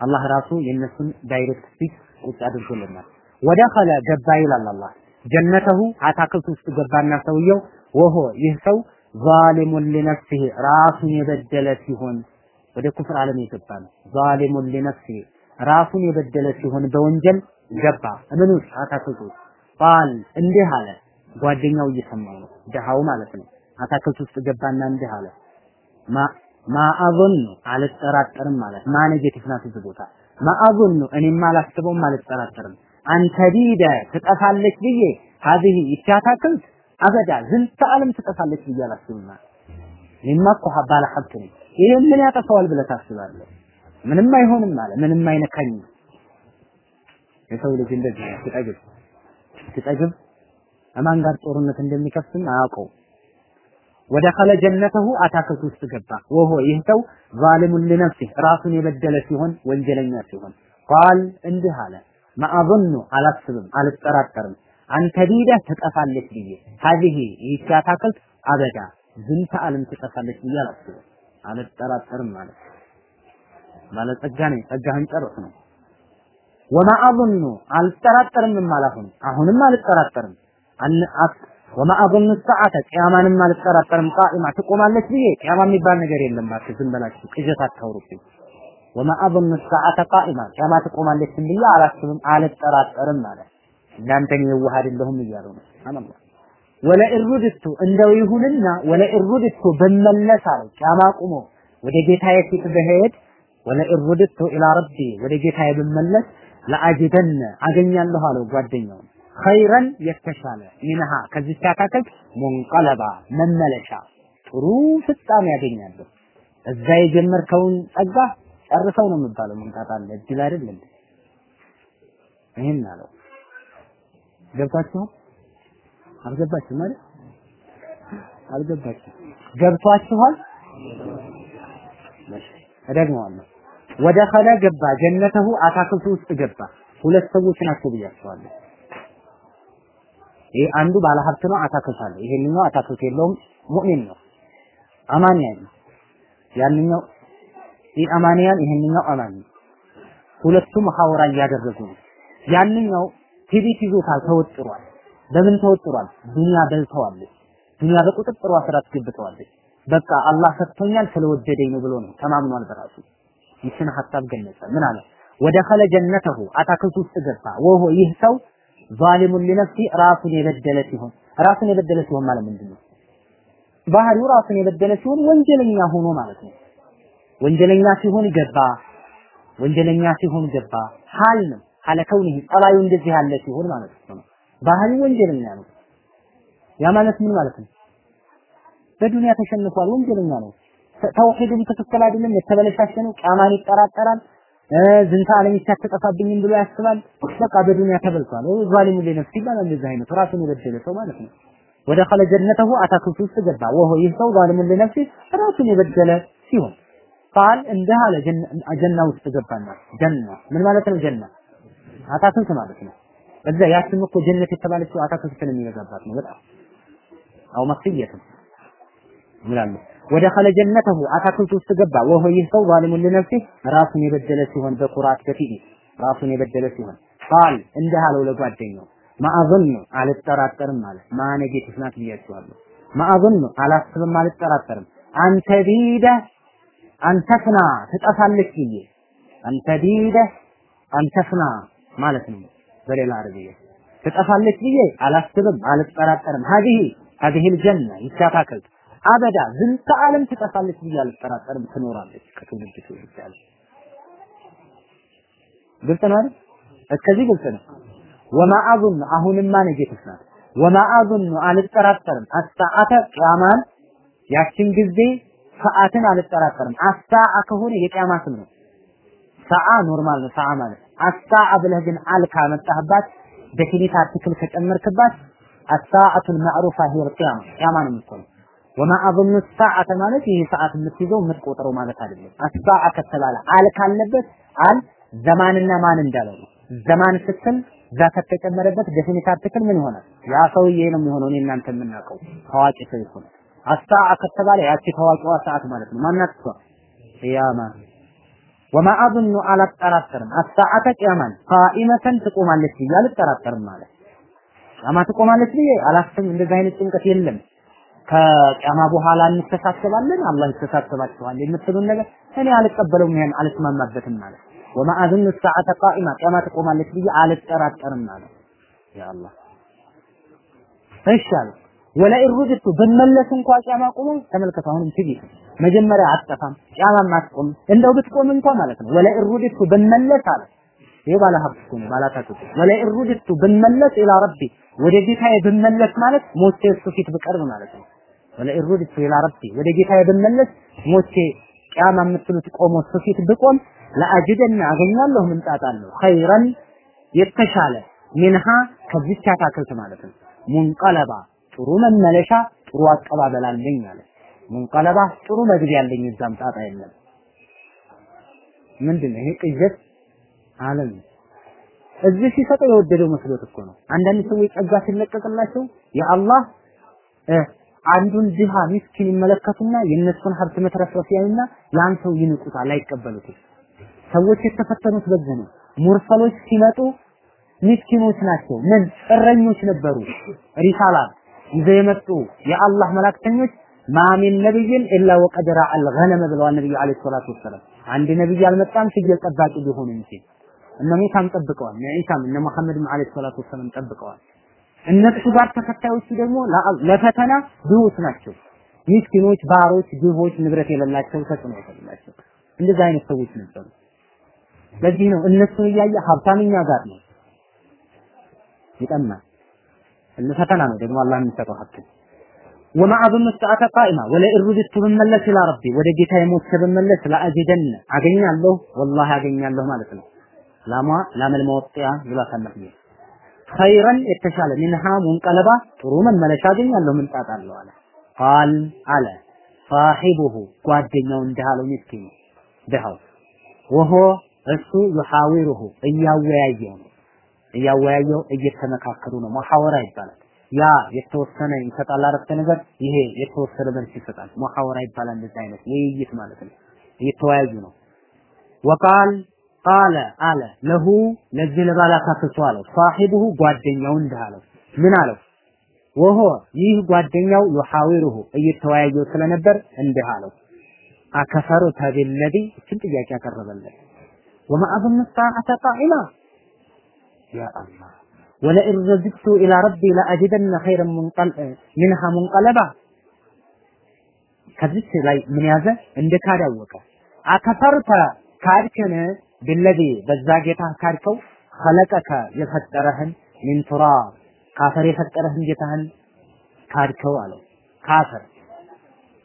አላህ ራሱ የነሱን direct speech ቁጭ አድርጎልናል። ወደ ኸለ ገባ ይላል አላህ። ጀነተሁ አታክልት ውስጥ ገባና ሰውየው ወሆ ይህ ሰው ዛሊሙን ሊነፍሲህ ራሱን የበደለ ሲሆን ወደ ኩፍር ዓለም የገባ ነው። ዛሊሙን ሊነፍሲህ ራሱን የበደለ ሲሆን በወንጀል ገባ። አታክልት ውስጥ ቃል እንዲህ አለ። ጓደኛው እየሰማው ነው። ደሃው ማለት ነው። አታክልት ውስጥ ገባና እንዲህ አለ። ማ ማአዞን አልጠራጠርም ማለት ما negative ናት እዚህ ቦታ። ما أظن እኔም አላስበውም አልጠራጠርም። أن تبيد ትጠፋለች ብዬ ሀዚህ ይቺ አታክልት أبدا ዝንተ ዓለም ትጠፋለች ብዬ አላስብም እኔማ እኮ ባለ ሀብት ነኝ። ይሄ ምን ያጠፋዋል ብለህ ታስባለህ ምንም አይሆንም አለ። ምንም አይነካኝም። የሰው ልጅ እንደዚህ ሲጠግብ ሲጠግብ እማን ጋር ጦርነት እንደሚከፍትም አያውቀው ወደ ኸለ ጀነተሁ አታክልት ውስጥ ገባ። ወሆ ይህ ሰው ዛሊሙን ሊነፍሲህ ራሱን የበደለ ሲሆን ወንጀለኛ ሲሆን ቃል እንዲህ አለ። ማአظኑ አላስብም አልጠራጠርም። አንተ ዲደ ትጠፋለች ብዬ። ሀዚህ ይህች አታክልት አበዳ ዝንተ ዓለም ትጠፋለች ብዬ አላስብም። አልጠራጠርም ማለት ባለጸጋ ነኝ፣ ጸጋህን ጨርስ ነው። ወማ አظن አልጠራጠርም አላሁን። አሁንም አልጠራጠርም። አን ወማ አظن ሰዓተ ቂያማንም አልጠራጠርም። ቃኢማ ትቆማለች ብዬ ቂያማ የሚባል ነገር የለም። እባክህ ዝም በላችሁ ቅዠት አታውሩብኝ። ወማ አظن ሰዓተ ቃኢማ ቂያማ ትቆማለች ብዬ አላስብም አልጠራጠርም ማለት እናንተን የዋሃድ እንደሁም እያሉ ነው። አላማ ወለኢን ሩድቱ እንደው ይሁንና ወለኢን ሩድቱ በመለሳል ቂያማ ቁሞ ወደ ጌታዬ ፊት በሄድ ወለኢን ሩድቱ ኢላ ረቢ ወደ ጌታዬ ብመለስ ለአጅደነ አገኛለሁ አለው ጓደኛውን ኸይረን የተሻለ ሚንሃ ከዚህ አታክልት ሙንቀለባ መመለሻ ጥሩ ፍጻሜ ያገኛለሁ እዛ የጀመርከውን ጸጋ ጨርሰው ነው የሚባለው መምጣት እድል አይደለም። ይሄን አለው። ገብታችኋል አልገባችሁም ማለት አልገባችሁም። ገብቷችኋል? እደግመዋለሁ ወደ ኸለ ገባ ጀነተሁ አታክልቱ ውስጥ ገባ ሁለት ሰዎች ናቸው ብያቸዋለሁ። ይሄ አንዱ ባለሀብት ነው፣ አታክልት አለ። ይሄንኛው አታክልት የለውም፣ ሙእሚን ነው፣ አማንያን ነው። ያንኛው አማንያን፣ ይሄንኛው ነው። ሁለቱም ሐውራ እያደረጉ ነው። ያንኛው ትዕቢት ይዞታል፣ ተወጥሯል። በምን ተወጥሯል? ዱንያ በልተዋለች። ዱንያ በቁጥጥሯ ስራ አስገብተዋለች። በቃ አላህ ሰጥቶኛል ስለወደደኝ ነው ብሎ ነው ተማምኗል በራሱ። ይችን ሐሳብ ገለጸ። ምን አለ? ወደኸለ ጀነተሁ አታክልት ውስጥ ገባ። ወሆ ይህ ሰው ዛሊሙን ሊነፍሲ ራሱን የበደለ ሲሆን ራሱን የበደለ ሲሆን ማለት ምንድን ነው? ባህሪው ራሱን የበደለ ሲሆን ወንጀለኛ ሆኖ ማለት ነው። ወንጀለኛ ሲሆን ገባ። ወንጀለኛ ሲሆን ገባ። ሐል ነው ሐለ ከውኒህ ጸባዩ እንደዚህ ያለ ሲሆን ማለት ነው። ባህሪ ወንጀለኛ ነው። ያ ማለት ምን ማለት ነው? በዱንያ ተሸንፏል፣ ወንጀለኛ ነው። ተውሂድም ትክክል አይደለም፣ የተበለሻሸ ነው። ቂያማን ይጠራጠራል። ዝንታ ዓለም ይሳተጠፋብኝም ብሎ ያስባል። በቃ በዱንያ ተበልቷል። ዛሊሙ ለነፍሲ ይባላል። እንደዚህ አይነቱ ራሱን የበደለ ሰው ማለት ነው። ወደ ኸለ ጀነተሁ አታክልት ውስጥ ገባ። ወሆ ይህ ሰው ዛሊሙ ለነፍሲ ራሱን የበደለ ሲሆን ቃል እንደ አለ ጀና ውስጥ ገባና ጀና ምን ማለት ነው? ጀና አታክልት ማለት ነው። እዛ ያችን እኮ ጀነት የተባለችው አታክልት ስለሚበዛባት ነው። በጣም አው መክፍየትም ይላሉ። ወደ ኸለ ጀነተሁ አታክልት ውስጥ ገባ። ወሆ ይህ ሰው ዛሊሙን ለነፍሲ ራሱን የበደለ ሲሆን በኩራት በፊት ራሱን የበደለ ሲሆን ቃል እንዲህ አለው ለጓደኛው ማአዘኑ አልጠራጠርም ማለት ማነጌቲቭ ናት ብያችኋለሁ። ማአዘኑ አላስብም አልጠራጠርም አንተ ዲደ አንተፍና ትጠፋለች ብዬ أن تبيد أن تفنى ማለት ነው በሌላ አረብያ ትጠፋለች ብዬ አላስብም አልጠራጠርም هذه هذه الجنة ይቺ አታክልት أبدا ዝንተ ዓለም ትጠፋለች ብዬ አልጠራጠርም፣ ትኖራለች ከትውልድ ትውልድ ያለ ግልጽ ነው አይደል? እስከዚህ ግልጽ ነው። وما أظن አሁንማ negative ናት። وما أظن አልጠራጠርም الساعة ቂያማን ያችን ጊዜ ሰዓትን አልጠራጠርም። الساعة ከሆነ የቂያማ ስም ነው። ساعة normal ነው። ساعة ማለት الساعة ብለህ ግን ال ካመጣህባት definite article ከጨመርክባት الساعة المعروفة ሂር ቂያማ ቂያማ ነው የምትሆነው። ወማ አظن الساعة ማለት ይህ ሰዓት የምትይዘው የምትቆጥረው ማለት አይደለም። አሳዓ ከተባለ አል ካለበት አል ዘማንና ማን እንዳለው ዘማን ስትል እዛ ከተጨመረበት ደፊኒት አርቲክል ምን ይሆናል? ያ ሰውዬ ነው የሚሆነው። እኔ እናንተ የምናውቀው ታዋቂ ሰው ይሆናል። አሳዓ ከተባለ ያቺ ታዋቂዋ ሰዓት ማለት ነው። ማናት እሷ? ቅያማ ወማ አظن አላጠራጠርም። አሳዓተ ቅያማን ቃኢመተን ትቆማለች ብዬ አልጠራጠርም ማለት ቂያማ ትቆማለች ብዬ አላስብም። እንደዚህ አይነት ጭንቀት የለም። ከቂያማ በኋላ እንተሳሰባለን? አላህ ይተሳሰባችኋል የምትሉን ነገር እኔ አልቀበለውም፣ ይሄን አልስማማበትም ማለት ወማ አዝኑ ሰዓተ ቃኢማ ቂያማ ትቆማለች ብዬ አልጠራጠርም ማለት يا الله። እሻል ولئن رددت ብመለስ እንኳ ቂያማ ቁሞ ተመልከቱ፣ አሁንም ትቢ መጀመሪያ አትጠፋም፣ ቂያማም አትቆም። እንደው ብትቆም እንኳ ማለት ነው። ولئن رددت ብመለስ አለ። ይሄ ባለ ሀብት ነው ባለ አታክልቱ ولئن ብመለስ إلى ربي ወደ ጌታዬ ብመለስ ማለት ሞት እሱ ፊት ብቀርብ ማለት ነው። ولئن رددت إلى ربي ወደ ጌታዬ ብመለስ ሞቼ ቂያማ የምትሉት ቆሞ እሱ ፊት ብቆም لأجدن አገኛለሁ ምንጣጣለሁ خيرا የተሻለ ሚንሃ ከዚች አታክልት ማለት ነው ሙንቀለባ ጥሩ መመለሻ ጥሩ አቀባበል አለኝ አለ። ሙንቀለባ ጥሩ መግቢያ አለኝ እዛም ጣጣ የለም። ምንድን ነው ይሄ ቅዠት አለም እዚህ ሲሰጠው የወደደው መስሎት እኮ ነው። አንዳንድ ሰዎች ጸጋ ሲለቀቅላቸው የአላህ አንዱን ድሃ ሚስኪን ይመለከቱና የእነሱን ሀብት መትረፍረፍ ያዩና ያን ሰው ይንቁታል፣ አይቀበሉትም። ሰዎች የተፈተኑት በዚህ ነው። ሙርሰሎች ሲመጡ ሚስኪኖች ናቸው። ምን እረኞች ነበሩ። ሪሳላ ይዘው የመጡ የአላህ መላእክተኞች ማሚን ነብይን ኢላ ወቀድ ረአል ገነመ ብለዋል ነብዩ አለይሂ ሰላቱ ወሰላም። አንድ ነብይ አልመጣም ፍየል ጠባቂ ቢሆን እንጂ እነ ሙሳም ጠብቀዋል፣ እነ ዒሳም እነ መሐመድም አለይሂ ሰላቱ ወሰላም ጠብቀዋል። እነሱ ጋር ተከታዮቹ ደግሞ ለፈተና ድሆች ናቸው። ሚስኪኖች፣ ባሮች፣ ድሆች፣ ንብረት የሌላቸው ተጽዕኖ ያሳላቸው እንደዚህ አይነት ሰዎች ነበሩ። ለዚህ ነው እነሱን እያየ ሀብታምኛ ጋር ነው ይጠማል። ፈተና ነው ደግሞ አላህ የሚሰጠው ሀብት ወማ አظن الساعة قائمة ولئن ብመለስ إلى ربي ወደ ጌታዬ ሞት ብመለስ ለአዚደን አገኛለሁ ወላሂ አገኛለሁ ማለት ነው። ላሟ ላመል መወጥያ ብሏታል ነብዩ ኸይረን የተሻለ ሚንሃ ሙንቀለባ ጥሩ መመለሻ አገኛለሁ ምን ጣጣ አለው አለ ቃል አለ ሳሒቡሁ ጓደኛው እንዳለው ምስኪኑ ድሃው ወሆ እሱ ዩሐዊሩሁ እያወያየው ነው እያወያየው እየተመካከሩ ነው። ሙሐወራ ይባላል። ያ የተወሰነ ይሰጣል አረፍተ ነገር፣ ይሄ የተወሰነ መልስ ይሰጣል። ሙሐወራ ይባላል። እንደዚህ አይነት ውይይት ማለት ነው። እየተወያዩ ነው። ወቃል ቃለ አለ። ለሁ ለዚህ ለባላካፍቱ አለው። ሳሂብሁ ጓደኛው እንዲህ አለው። ምን አለው? ወሆ ይህ ጓደኛው ዩሐዊሩሁ እየተወያየው ስለነበር እንዲህ አለው። አከፈሩተ ቢለዚ እችን ጥያቄ ያቀረበለት ወማ አظن الساعة قائمة يا الله ولئن رجعت إلى ربي لأجدن خيرا منقل منها ከዚች ላይ ምን ያዘ? እንደ ካድ አወቀ። አከፈርተ ካድከን ቢለዚ በዛ ጌታ ካድከው خلقك የፈጠረህን من تراب ካፈር የፈጠረህን ጌታህን ካድከው አለው። ከአፈር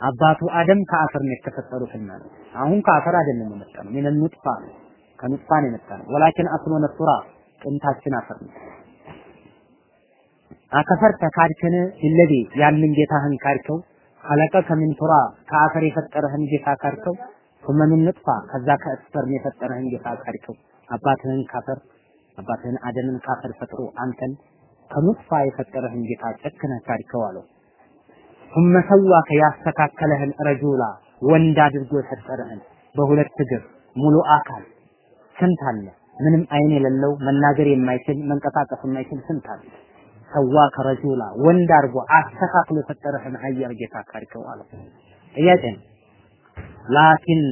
አባቱ አደም ከአፈር ነው የተፈጠሩትና ነው። አሁን ከአፈር አይደለም የመጣ من نطفة ነው። ከ نطفة ነው የመጣ ولكن أصلنا تراب ጥንታችን አፈር ነው። أكفرت ካድከን بالذي ያንን ጌታህን ካድከው خلقك من تراب ከአፈር የፈጠረህን ጌታ ካድከው ثم من نطفة ከዛ ከስፐርም የፈጠረህን ጌታ ካድከው አባትህን ካፈር አባትህን አደምን ካፈር ፈጥሮ አንተን ከኑጥፋ የፈጠረህን ጌታ ጨክነህ ካድከው አለው ثم ሰዋከ ያስተካከለህን ረጁላ ወንድ አድርጎ የፈጠረህን በሁለት እግር ሙሉ አካል ስንት አለ ምንም አይን የሌለው መናገር የማይችል መንቀሳቀስ የማይችል ስንት አለ ሰዋከ ረጁላ ወንድ አድርጎ አስተካክሎ የፈጠረህን ሀያል ጌታ ካድከው አለው ጥያቄ ነው ላኪን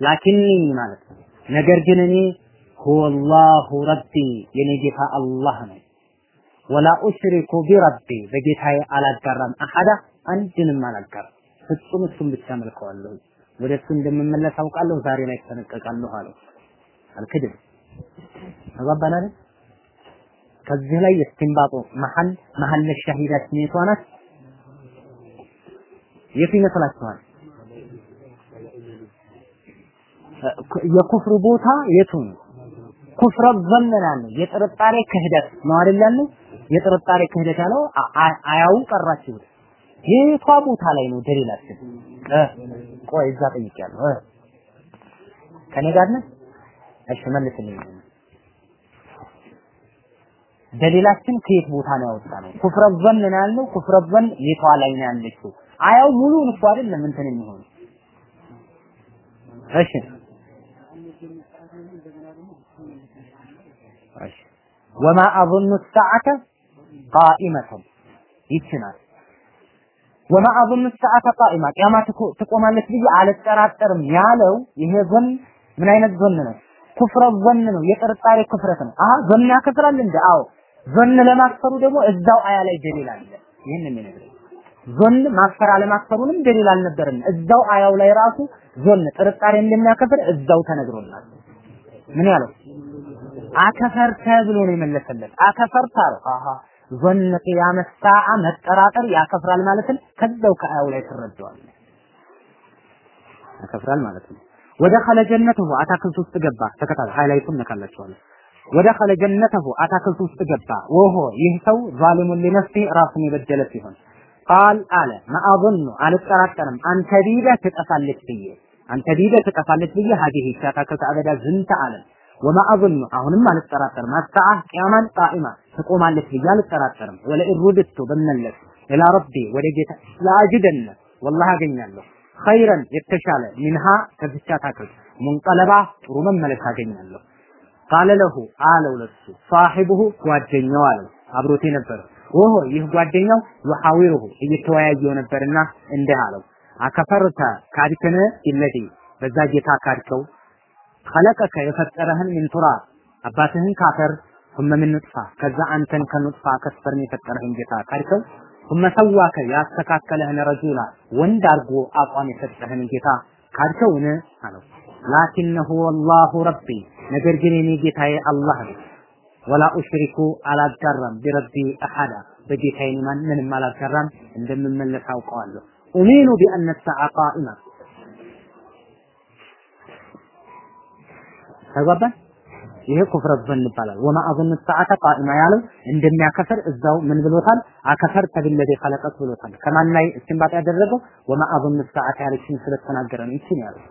ላኪኒ ማለት ነው። ነገር ግን እኔ ሁወላሁ ረቢ የኔ ጌታ አላህ ነው ወላ ኡሽሪኩ ቢረቢ በጌታዬ አላጋራም አሐዳ አንድንም አላጋራም። ፍጹም እሱን ብቻ መልከዋለሁ ወደ እሱ እንደምመለስ አውቃለሁ። ዛሬ ላይ ተጠነቀቃለሁ አለው አልክድም ተባባን ከዚህ ላይ የስቲንባጦ መሐል መሐል ሻሂዳችን የቷ ናት። የት ይመስላችኋል የኩፍር ቦታ የቱ ነው? ኩፍረ ዘመና ነው። የጥርጣሬ ክህደት ነው አይደል? የጥርጣሬ ክህደት ያለው አያው ቀራችሁ። የቷ ቦታ ላይ ነው ደሊላችን? ቆይ እዛ ጠይቄያለሁ። ከኔ ጋር ነህ? እሺ መልስልኝ። ደሊላችን ከየት ቦታ ነው ያወጣ ነው? ኩፍረ ዘን ነው ያለው። ኩፍረ ዘን የቷ ላይ ነው ያለችው? አያው ሙሉን እኮ አይደለም እንትን የሚሆነው። እሺ ወማ አظኑ ሰዓተ ቃኢመተን ይችናል ወማ አظኑ ሰዓተ ቃኢማ ቂያማ ትቆማለች ብዬ አልጠራጠርም ያለው ይሄ ዞን ምን አይነት ዞን ነው? ኩፍረ ዞን ነው። የጥርጣሬ ክፍረት ነው። አሀ ዞን ያከፍራል እንደ አዎ ዞን ለማክፈሩ ደግሞ እዛው አያ ላይ ደሊል አለ። ይህን የሚነግረው ዞን ማክፈር አለማክፈሩንም ደሊል አልነበረም። እዛው አያው ላይ ራሱ ዞን ጥርጣሬ እንደሚያከፍር እዛው ተነግሮናል። ምን ያለው አከፈርተ ብሎ ነው የመለሰለት። አከፈርተ አለው። አሃ ዞን ቂያመ ሰዓ መጠራጠር ያከፍራል ማለትን ከዛው ከአያው ላይ ትረዳዋለህ። ያከፍራል ማለት ነው። ودخل جنته አታክልት ውስጥ ገባ። ተከታታይ ሃይላይቱን ነካላችኋለሁ። ودخل جنته አታክልት ውስጥ ገባ። وهو ይህ ሰው ظالم لنفسه ራሱን የበደለ ሲሆን قال አለ ما أظن አልጠራጠርም أن تبيد ትጠፋለች ብዬ أن تبيد ትጠፋለች ብዬ هذه አታክልት أبدا ዝንተ አለም وما አሁንም አልጠራጠርም። الساعة ቂያማን قائمة ትቆማለች ብዬ አልጠራጠርም። ولئن رددت ብመለስ ኢላ ረቢ ወደ ጌታ ለአጅደነ ወላሂ አገኛለሁ። ኸይረን የተሻለ ሚንሃ ከዚቻ አታክልት ሙንቀለባ ጥሩ መመለስ አገኛለሁ። ቃለ ለሁ አለው ለሱ። ሳሒቡሁ ጓደኛው አለው። አብሮት የነበረው ወሆ ይህ ጓደኛው ዩሐዊሩሁ እየተወያየው ነበርና እንዲህ አለው። አከፈርተ ካድከነ ይለዲ በዛ ጌታ ካድከው ኸለቀከ የፈጠረህን ሚን ቱራብ አባትህን ካፈር ثم من نطفة ከዛ አንተን ከኑጥፋ ከስፐርም የፈጠረህን ጌታ ካድከው ثم ሰዋከ ያስተካከለህን ረጁላ ወንድ አድርጎ አቋም የሰጠህን ጌታ ካድከውን አለው ላኪነሁ ወላሁ ረቢ ነገር ግን የኔ ጌታዬ አላህ ነው ወላ ኡሽሪኩ አላጋራም ቢረቢ አሐዳ በጌታዬ ማንንም አላጋራም እንደምመለስ አውቀዋለሁ ኡሚኑ ቢአነ ሰዓ ተጓባን ይሄ ኩፍረ ظن ይባላል። ወማ አظن ሰዓተ ቃኢማ ያለው እንደሚያከፈር እዛው ምን ብሎታል? አከፈር ተብለደ خلقت ብሎታል። ከማን ላይ ያደረገው? ወማ አظن ሰዓተ ያለችን ስለተናገረ ነው። ይችን ያለው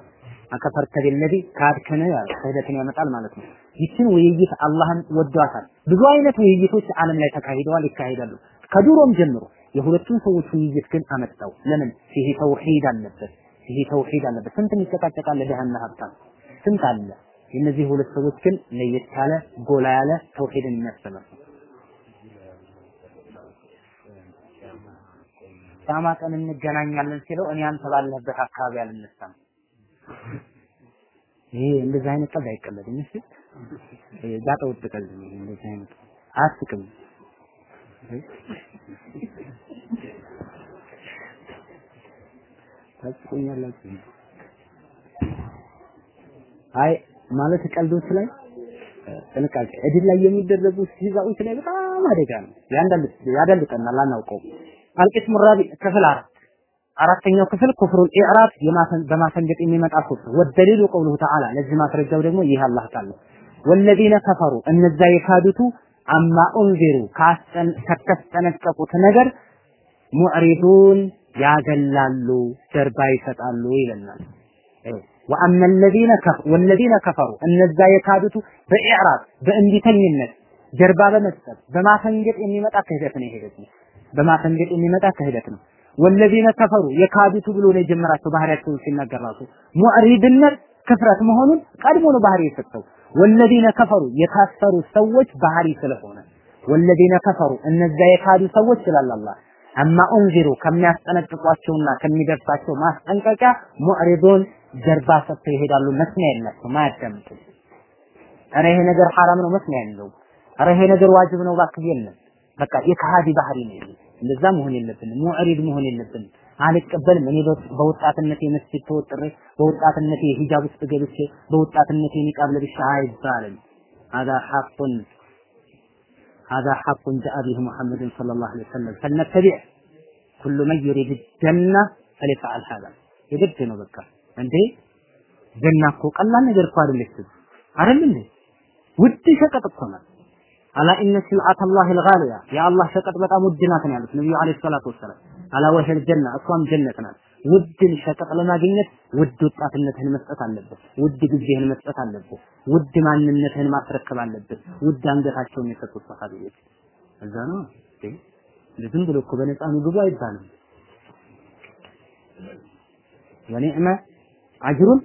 አከፈር ተብለደ ካድከነ ያለው ስህተትን ያመጣል ማለት ነው። ይችን ውይይት አላህን ወዷታል። ብዙ አይነት ውይይቶች ዓለም ላይ ተካሂደዋል ይካሄዳሉ። ከዱሮም ጀምሮ የሁለቱም ሰዎች ውይይት ግን አመጣው። ለምን? ይሄ ተውሂድ አለበት። ይሄ ተውሂድ አለበት። ስንት እንጨቃጨቃለ ደህና ሀብታም ስንት አለ? የእነዚህ ሁለት ሰዎች ግን ለየት ያለ ጎላ ያለ ተውሂድን የሚያስተምር ቂያማ ቀን እንገናኛለን ሲለው እኔ አንተ ባለህበት አካባቢ አልነሳም። ይሄ እንደዚህ አይነት ቀልድ አይቀለድም። እሺ ጋጠ ወጥ ቀልድ ነው። እንደዚህ አይነት አያስቅም። ታስቁኛላችሁ። አይ ማለት ቀልዶች ላይ ጥንቃቄ እድል ላይ የሚደረጉ ሲዛዎች ላይ በጣም አደጋ ነው። ያንዳንድ ያዳልጠናል አናውቀው። አልቂስሙ ራቢ ክፍል አራት አራተኛው ክፍል ኩፍሩል ኢዕራብ በማፈንገጥ የሚመጣ ኩፍር ወደሊሉ ቀውሉሁ ተዓላ ለዚህ ማስረጃው ደግሞ ይህ አላህ ቃል ወለዚነ ከፈሩ እነዛ የካዱቱ አማ ኡንዚሩ ከተስጠነቀቁት ነገር ሙዕሪዱን ያገላሉ፣ ጀርባ ይሰጣሉ ይለናል። ወአመ الذين كفروا والذين كفروا እነዛ የካዱቱ በኢዕራብ በእንቢተኝነት ጀርባ በመስጠት በማፈንገጥ የሚመጣ ክህደት ነው። ይሄ ደግሞ በማፈንገጥ የሚመጣ ክህደት ነው። ወለዚነ ከፈሩ የካዱቱ ብሎ ነው የጀመራቸው ባህሪያቸውን ሲናገር ራሱ ሙዕሪድነት ክፍረት መሆኑን ቀድሞ ነው ባህሪ የሰጠው። ወለዚነ ከፈሩ የካፈሩ ሰዎች ባህሪ ስለሆነ ወለዚነ ከፈሩ እነዛ የካዱ ሰዎች ይላል አላህ አማ ኡንዚሩ ከሚያስጠነቅቋቸውና ከሚደርሳቸው ማስጠንቀቂያ ሙዕሪዶን ጀርባ ሰጥተው ይሄዳሉ። መስሚያ የላቸውም፣ አያዳምጡም። ኧረ ይሄ ነገር ሐራም ነው መስሚያ የለው። ኧረ ይሄ ነገር ዋጅብ ነው እባክህ የለም። በቃ የከሃዲ ባህሪ ነው። እንደዛ መሆን የለብንም። ሙዕሪድ መሆን የለብንም። አልቀበልም። እኔ በወጣትነቴ መስጂድ ተወጥሬ በወጣትነቴ ሂጃብ ውስጥ ገብቼ በወጣትነቴ ኒቃብ ለብሼ አይባልም። هذا حق هذا حق جاء به محمد صلى الله عليه وسلم فلنتبع كل من يريد الجنة فليفعل هذا የግድ ነው በቃ እንዴ ጀና እኮ ቀላል ነገር እኮ አይደለችም አይደል እንዴ ውድ ሸቀጥ እኮ ናት አላ ኢነ ሲልዓት አላህ ልጋሊያ የአላህ ሸቀጥ በጣም ውድ ናት ነው ያሉት ነቢዩ ዓለይሂ ሰላቱ ወሰላም። አላ ወህል ጀና እሷም ጀነት ናት። ውድን ሸቀጥ ለማግኘት ውድ ወጣትነትህን መስጠት አለብህ። ውድ ጊዜህን መስጠት አለብህ። ውድ ማንነትህን ማስረከብ አለብህ። ውድ አንገታቸውን የሰጡት ሰሃቢዎች እዛ ነው። ዝም ብሎ እኮ በነፃ ምግቡ አይባልም። ወኒዕመ አጅሩን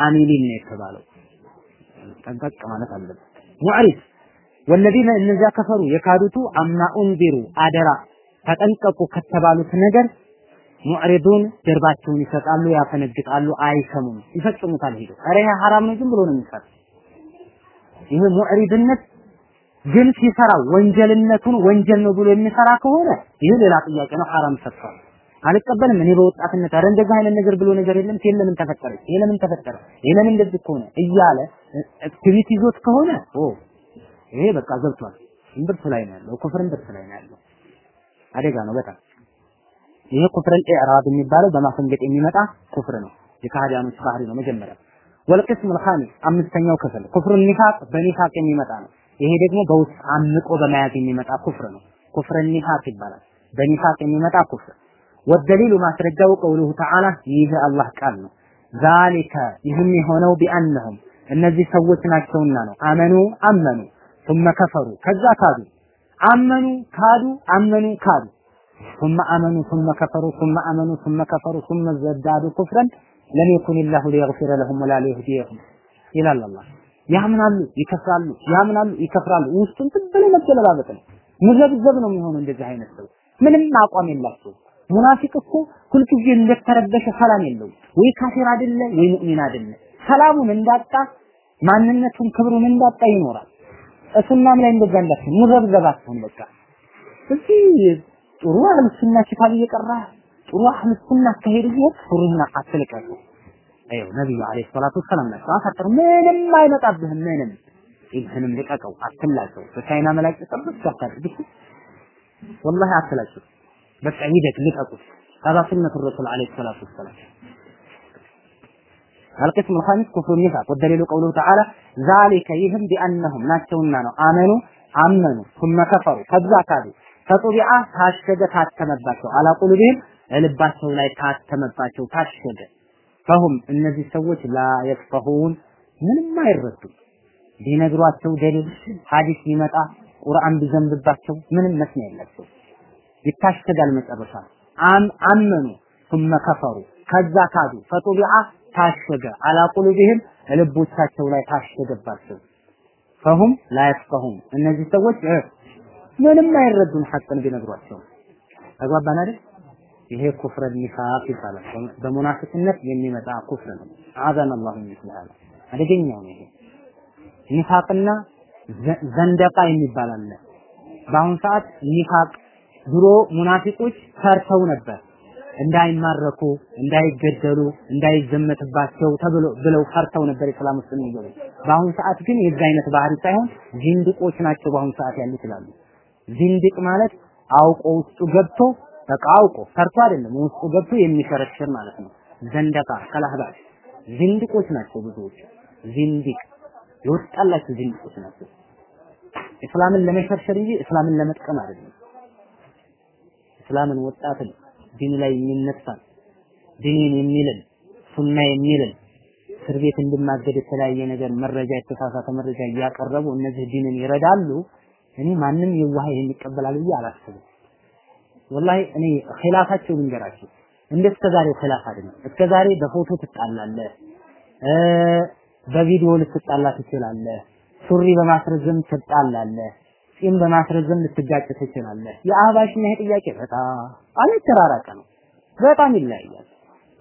አሚሊን ነው የተባለው። ጠንቀቅ ማለት አለበት። ሙዕሪድ ወለዚነ እነዚያ ከፈሩ የካዱቱ አማ ኡንዚሩ አደራ ተጠንቀቁ ከተባሉት ነገር ሙዕሪዱን ጀርባቸውን ይሰጣሉ፣ ያፈነግጣሉ፣ አይሰሙም፣ ይፈጽሙታል። ሄዶ ኧረ ይሄ ሐራም ነው ዝም ብሎ ነው የሚሰራ። ይሄ ሙዕሪድነት ግን ሲሰራ ወንጀልነቱን ወንጀል ነው ብሎ የሚሰራ ከሆነ ይሄ ሌላ ጥያቄ ነው። ሐራም ሰርቷል። አልቀበልም እኔ በወጣትነት ኧረ እንደዚህ አይነት ነገር ብሎ ነገር የለም። ይሄ ለምን ተፈጠረ? ይሄ ለምን ተፈጠረ? ይሄ ለምን እንደዚህ ከሆነ እያለ ትቢት ይዞት ከሆነ ኦ ይሄ በቃ ገብቷል። እምብርት ላይ ነው ያለው፣ ኩፍር እምብርት ላይ ነው ያለው። አደጋ ነው በጣም ይሄ ኩፍረል ኢዕራብ የሚባለው በማፈንገጥ የሚመጣ ኩፍር ነው። የካህዲያኖች ባህሪ ነው። መጀመሪያ ወልቅስም ልኻሚስ አምስተኛው ክፍል ኩፍሩ ኒፋቅ በኒፋቅ የሚመጣ ነው። ይሄ ደግሞ በውስጥ አምቆ በመያዝ የሚመጣ ኩፍር ነው። ኩፍር ኒፋቅ ይባላል። በኒፋቅ የሚመጣ ኩፍር ወደሊሉ ማስረጃው ቀውሉሁ ተዓላ ይህ አላህ ቃል ነው። ዛሊከ ይህም የሆነው ቢአነሁም እነዚህ ሰዎች ናቸውና ነው። አመኑ አመኑ ثم ከፈሩ ከዛ ካዱ አመኑ ካዱ አመኑ ካዱ ثم آمنوا ثم كفروا ثم آمنوا ثم كفروا ثم ازدادوا كفرا لم يكن الله ليغفر لهم ولا ليهديهم ይላል አላህ። ያምናሉ ይከፍራሉ፣ ያምናሉ ይከፍራሉ። ውስጡን ትብለ መገለባበጥ ነው። መዘብዘብ ነው የሚሆነው። እንደዚህ አይነት ሰው ምንም አቋም የላቸው። ሙናፊቅ እኮ ሁልጊዜ እንደተረበሸ ሰላም የለው። ወይ ካፊር አይደለ ወይ ሙእሚን አይደለ። ሰላሙን እንዳጣ ማንነቱን ክብሩን እንዳጣ ይኖራል። እሱናም ላይ እንደዛ እንዳትሆን ሙዘብዘባችሁን በቃ እዚህ ጥሩ አህል ሱና ኪታብ እየቀራ ጥሩ አህል ሱና አካሄድ ይወጥ ሱሪና አትልቀቁ። አይው ነብዩ አለይሂ ሰላቱ ወሰላም ናቸው። አሳጥር ምንም አይመጣብህም። ምንም ይህንም ልቀቀው፣ አትላቀው። በቻይና መላጭ ጠብቅ ታታድግ ወላሂ አትላቀው። በቃ ሂደት ልቀቁት። هذا سنة الرسول عليه الصلاة والسلام القسم الخامس كفر النفاق والدليل قوله تعالى ذلك يهم بأنهم ناتشونا آمنوا አመኑ ثم كفروا ከዛ ካዱ ፈጡቢዓ ታሸገ ታተመባቸው። አላ ቁሉቢህም ልባቸው ላይ ታተመባቸው ታሸገ። ፈሁም እነዚህ ሰዎች ላ የፍቀሁን ምንም አይረዱም። ቢነግሯቸው ደሊል ሐዲስ ቢመጣ ቁርአን ቢዘንብባቸው ምንም መስሚያ የላቸው ይታሸጋል መጨረሻ። አመኑ ثم ከፈሩ። ከዛ ካዱ። ፈጡቢዓ ታሸገ። አላ ቁሉቢህም ልቦቻቸው ላይ ታሸገባቸው። ፈሁም ላ የፍቀሁም እነዚህ ሰዎች ምንም አይረዱም ሐቅን ቢነግሯቸው። ተግባባን አይደል? ይሄ ኩፍረ ኒፋቅ ይባላል። በሙናፊቅነት የሚመጣ ኩፍር ነው። አዘን አላሁ ሚስል አደገኛው ነው ይሄ። ኒፋቅና ዘንደቃ የሚባል አለ። በአሁን ሰዓት ኒፋቅ ድሮ ሙናፊቆች ፈርተው ነበር። እንዳይማረኩ እንዳይገደሉ እንዳይዘመትባቸው ተብሎ ብለው ፈርተው ነበር እስላም ውስጥ የሚገቡ በአሁን ሰዓት ግን የዛ አይነት ባህሪ ሳይሆን ዚንድቆች ናቸው በአሁን ሰዓት ያሉ ይችላሉ ዚንድቅ ማለት አውቆ ውስጡ ገብቶ በቃ አውቆ ፈርቶ አይደለም ውስጡ ገብቶ የሚሸረሽር ማለት ነው። ዘንደቃ ከላህባሽ ዚንድቆች ናቸው ብዙዎች። ዚንዲቅ ይወጣላችሁ ዚንዲቆች ናቸው። እስላምን ለመሸርሸር እንጂ እስላምን ለመጥቀም አይደለም። እስላምን ወጣትን ዲን ላይ የሚነሳ ዲንን የሚልን ሱና የሚልን እስር ቤት እንድማገድ የተለያየ ነገር መረጃ የተሳሳተ መረጃ እያቀረቡ እነዚህ ዲንን ይረዳሉ እኔ ማንም የዋህ ይሄን ይቀበላል ብዬ አላስብም። ወላሂ እኔ ኺላፋቸው ልንገራችሁ እንደ እስከ ዛሬው ኺላፍ አይደለም። እስከ ዛሬ በፎቶ ትጣላለህ በቪዲዮ ልትጣላ ትችላለህ ሱሪ በማስረዘም ትጣላለህ ጺም በማስረዘም ልትጋጭ ትችላለህ። የአህባሽና ይሄ ጥያቄ? በጣም አልተራራቀ ነው። በጣም ይለያያል።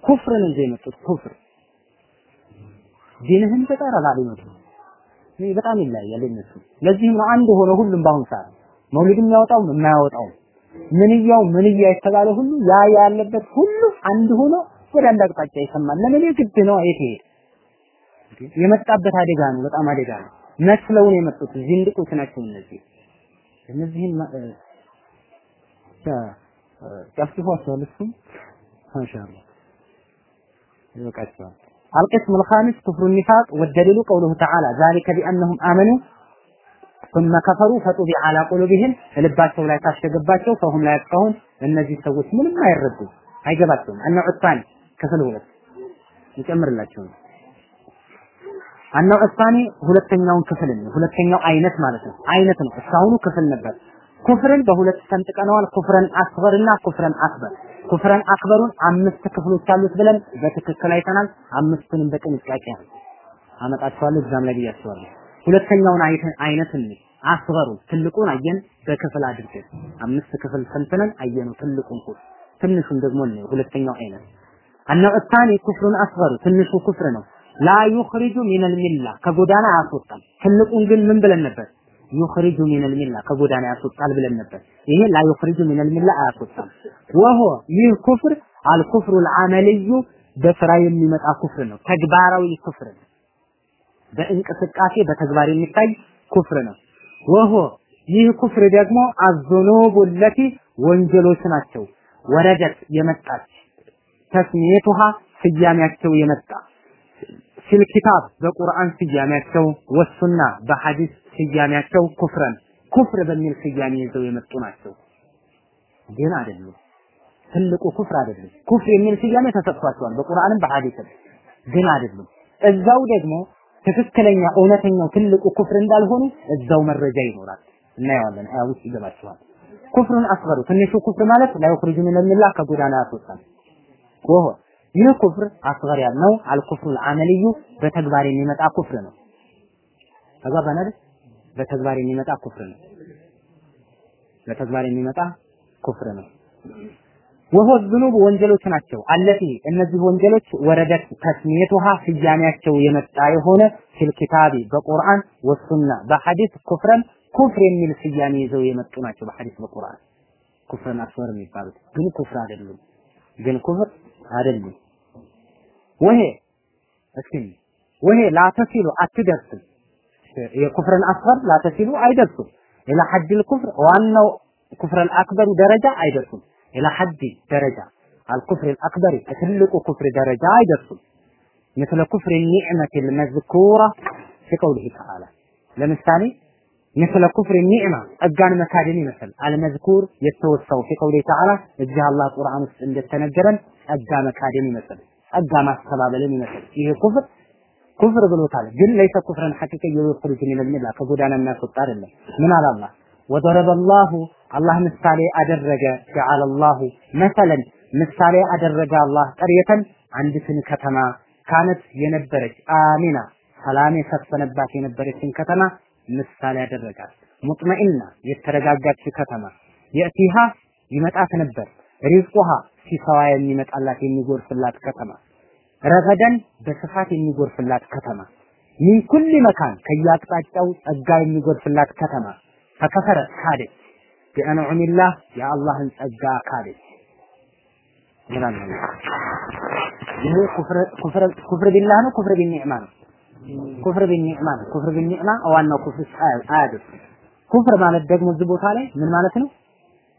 ኩፍርን እንደ የመጡት ኩፍር። ዲንህን ተቀራራ ሊመጡ ይሄ በጣም ይለያያል እነሱ ለዚህም ነው አንድ ሆነ ሁሉም በአሁን ሰዓት መውሊድ የሚያወጣው የማያወጣው ምንያው ምንያ የተባለ ሁሉ ያ ያለበት ሁሉ አንድ ሆኖ ወደ አንድ አቅጣጫ ይሰማል። ለምን? ግድ ነው ይሄድ የመጣበት አደጋ ነው በጣም አደጋ ነው። መስለው ነው የመጡት ዝንድቆች ናቸው እነዚህ። እነዚህን ጨፍጭፏቸዋል እሱም። ማሻአላ። ይበቃቸዋል القسم الخامس كفر النفاق والدليل قوله تعالى ذلك بأنهم آمنوا ثم كفروا فطبع على قلوبهم ልባቸው ላይ ታሸገባቸው فهم لا يفقهون እነዚህ ሰዎች ምንም አይረዱ አይገባቸውም النوع الثاني ክፍል ሁለት ይጨምርላቸው ነው አናው እሳኔ ሁለተኛውን ክፍል ነው ሁለተኛው አይነት ማለት ነው አይነት ነው እስካሁኑ ክፍል ነበር ኩፍርን በሁለት ሰንጥቀነዋል ኩፍረን አክበርና ኩፍረን አክበር ኩፍረን አክበሩን አምስት ክፍሎች አሉት ብለን በትክክል አይተናል። አምስቱንም በጥንቃቄ አመጣቸዋለሁ እዛም ላይ ብያቸዋለሁ። ሁለተኛውን አይነት እንይ። أكبر ትልቁን አየን በክፍል አድርገን አምስት ክፍል ሰንትነን አየነው ትልቁን ኩፍር ትንሹን ደግሞ እንይ ሁለተኛው አይነት። النوع الثاني كفر أصغر ትንሹ ኩፍር ነው። لا يخرج من الملة ከጎዳና አያስወጣም። ትልቁን ግን ምን ብለን ነበር يخرج من الملة ከጎዳና ያስወጣል ብለን ነበር። ይሄ لا يخرج من الملة አያስወጣም። وهو ይህ ኩፍር الكفر العملي በስራ የሚመጣ ኩፍር ነው። ተግባራዊ ኩፍር ነው። በእንቅስቃሴ በተግባር የሚታይ ኩፍር ነው። ወሆ ይህ ኩፍር ደግሞ አዙኑቡ ለቲ ወንጀሎች ናቸው። ወረደት የመጣች ተስሚየቱሃ ስያሜያቸው የመጣ ፊል ኪታብ በቁርአን ስያሜያቸው ወሱና በሐዲስ ስያሜያቸው ኩፍረን ኩፍር በሚል ስያሜ ይዘው የመጡ ናቸው። ግን አይደሉም። ትልቁ ኩፍር አይደለም። ኩፍር የሚል ስያሜ ተሰጥቷቸዋል በቁርአንም በሐዲስም ግን አይደሉም። እዛው ደግሞ ትክክለኛ እውነተኛው ትልቁ ኩፍር እንዳልሆኑ እዛው መረጃ ይኖራል። እናየዋለን። አያ ውስጥ ይገባቸዋል። ኩፍሩን አስገሩ ትንሹ ኩፍር ማለት ላይ ኹሩጁ ሚነል ሚላ ከጎዳና ያስወጣል። ወሆ ይህ ኩፍር አስገር ያልነው አልኩፍሩ አልዓመልዩ በተግባር የሚመጣ ኩፍር ነው። ተግባባን አይደል? በተግባር የሚመጣ ኩፍር ነው። በተግባር የሚመጣ ኩፍር ነው። ወሆ ዝኑብ ወንጀሎች ናቸው። አለቲ እነዚህ ወንጀሎች ወረደት ተስሚየቱሃ ስያሜያቸው የመጣ የሆነ ፊል ኪታቢ በቁርአን ወሱና በሐዲስ ኩፍረን ኩፍር የሚል ስያሜ ይዘው የመጡ ናቸው። በሐዲስ በቁርአን ኩፍረን አስወር የሚባሉት ግን ኩፍር አይደሉም። ግን ኩፍር አይደሉም። ወሄ እስኪ ወሄ ላተሲሉ አትደርስም። የኩፍርን አስፈር ላተሲሉ አይደርሱም። ኢላ ሐድል ኩፍር ዋናው ኩፍረል አክበሩ ደረጃ አይደርሱም። ኢላ ሐዲ ደረጃ አልኩፍር አልአክበሪ ትልቁ ኩፍር ደረጃ አይደርሱም። مثل كفر النعمة المذكورة في قوله تعالى ለምሳሌ مثل كفر النعمة ጸጋን መካድን ይመስል አልመዝኩር የተወሳው في قوله تعالى እዚህ አላህ ቁርአን ውስጥ እንደተነገረን ጸጋ መካድን ይመስል ጸጋ ማስተባበልን ይመስል ይሄ ኩፍር ኩፍር ብሎታል። ግን ለይሰ ኩፍረን ሐቂቀ የወፍሩት ሚነል ሚላ ከጎዳና የሚያስወጣ አይደለም። ምን አለ አላህ? ወደረበ ላሁ አላህ ምሳሌ አደረገ። ጀዓለ ላሁ መሰለን ምሳሌ አደረገ አላህ። ቀርየተን አንዲትን ከተማ ካነት የነበረች አሚና ሰላም የሰፈነባት የነበረችን ከተማ ምሳሌ ያደረጋት ሙጥመኢና የተረጋጋች ከተማ። የእቲሃ ይመጣት ነበር። ሪዝቁሃ ሲሳዋ የሚመጣላት የሚጎርፍላት ከተማ ረገደን በስፋት የሚጎርፍላት ከተማ። ሚን ኩል መካን ከየአቅጣጫው ጸጋ የሚጎርፍላት ከተማ። ፈከፈረ ካደች። ቢአንዑሚላህ የአላህን ጸጋ ካደች። ይላል ይሄ ኩፍር ኩፍር ኩፍር ቢላህ ነው? ኩፍር ቢኒዕማ ነው? ኩፍር ቢኒዕማ ነው። ኩፍር ቢኒዕማ ዋናው ኩፍር አያደርስ ኩፍር ማለት ደግሞ እዚህ ቦታ ላይ ምን ማለት ነው?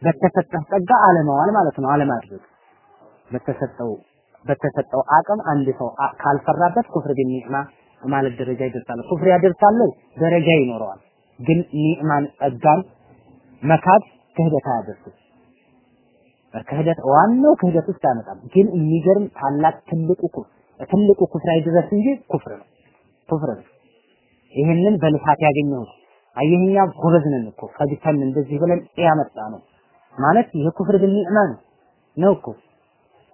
በተሰጠህ ጸጋ አለመዋል ማለት ነው። አለማድረግ። በተሰጠው በተሰጠው አቅም አንድ ሰው ካልፈራበት ኩፍር ቢኒዕማ ማለት ደረጃ ይደርሳል። ኩፍር ያደርሳል ደረጃ ይኖረዋል። ግን ኒዕማን ጸጋን መካድ ክህደት አያደርስም። ክህደት ዋናው ክህደት ውስጥ አያመጣም። ግን የሚገርም ታላቅ ትልቁ ኩፍር ትልቁ ኩፍር አይድረስ እንጂ ኩፍር ነው። ኩፍር ነው። ይህንን በልፋት ያገኘሁት አየህኛ ጎበዝ ነን እኮ ፈጅተን እንደዚህ ብለን ያመጣ ነው ማለት ይሄ ኩፍር ቢኒዕማ ነው። ነው እኮ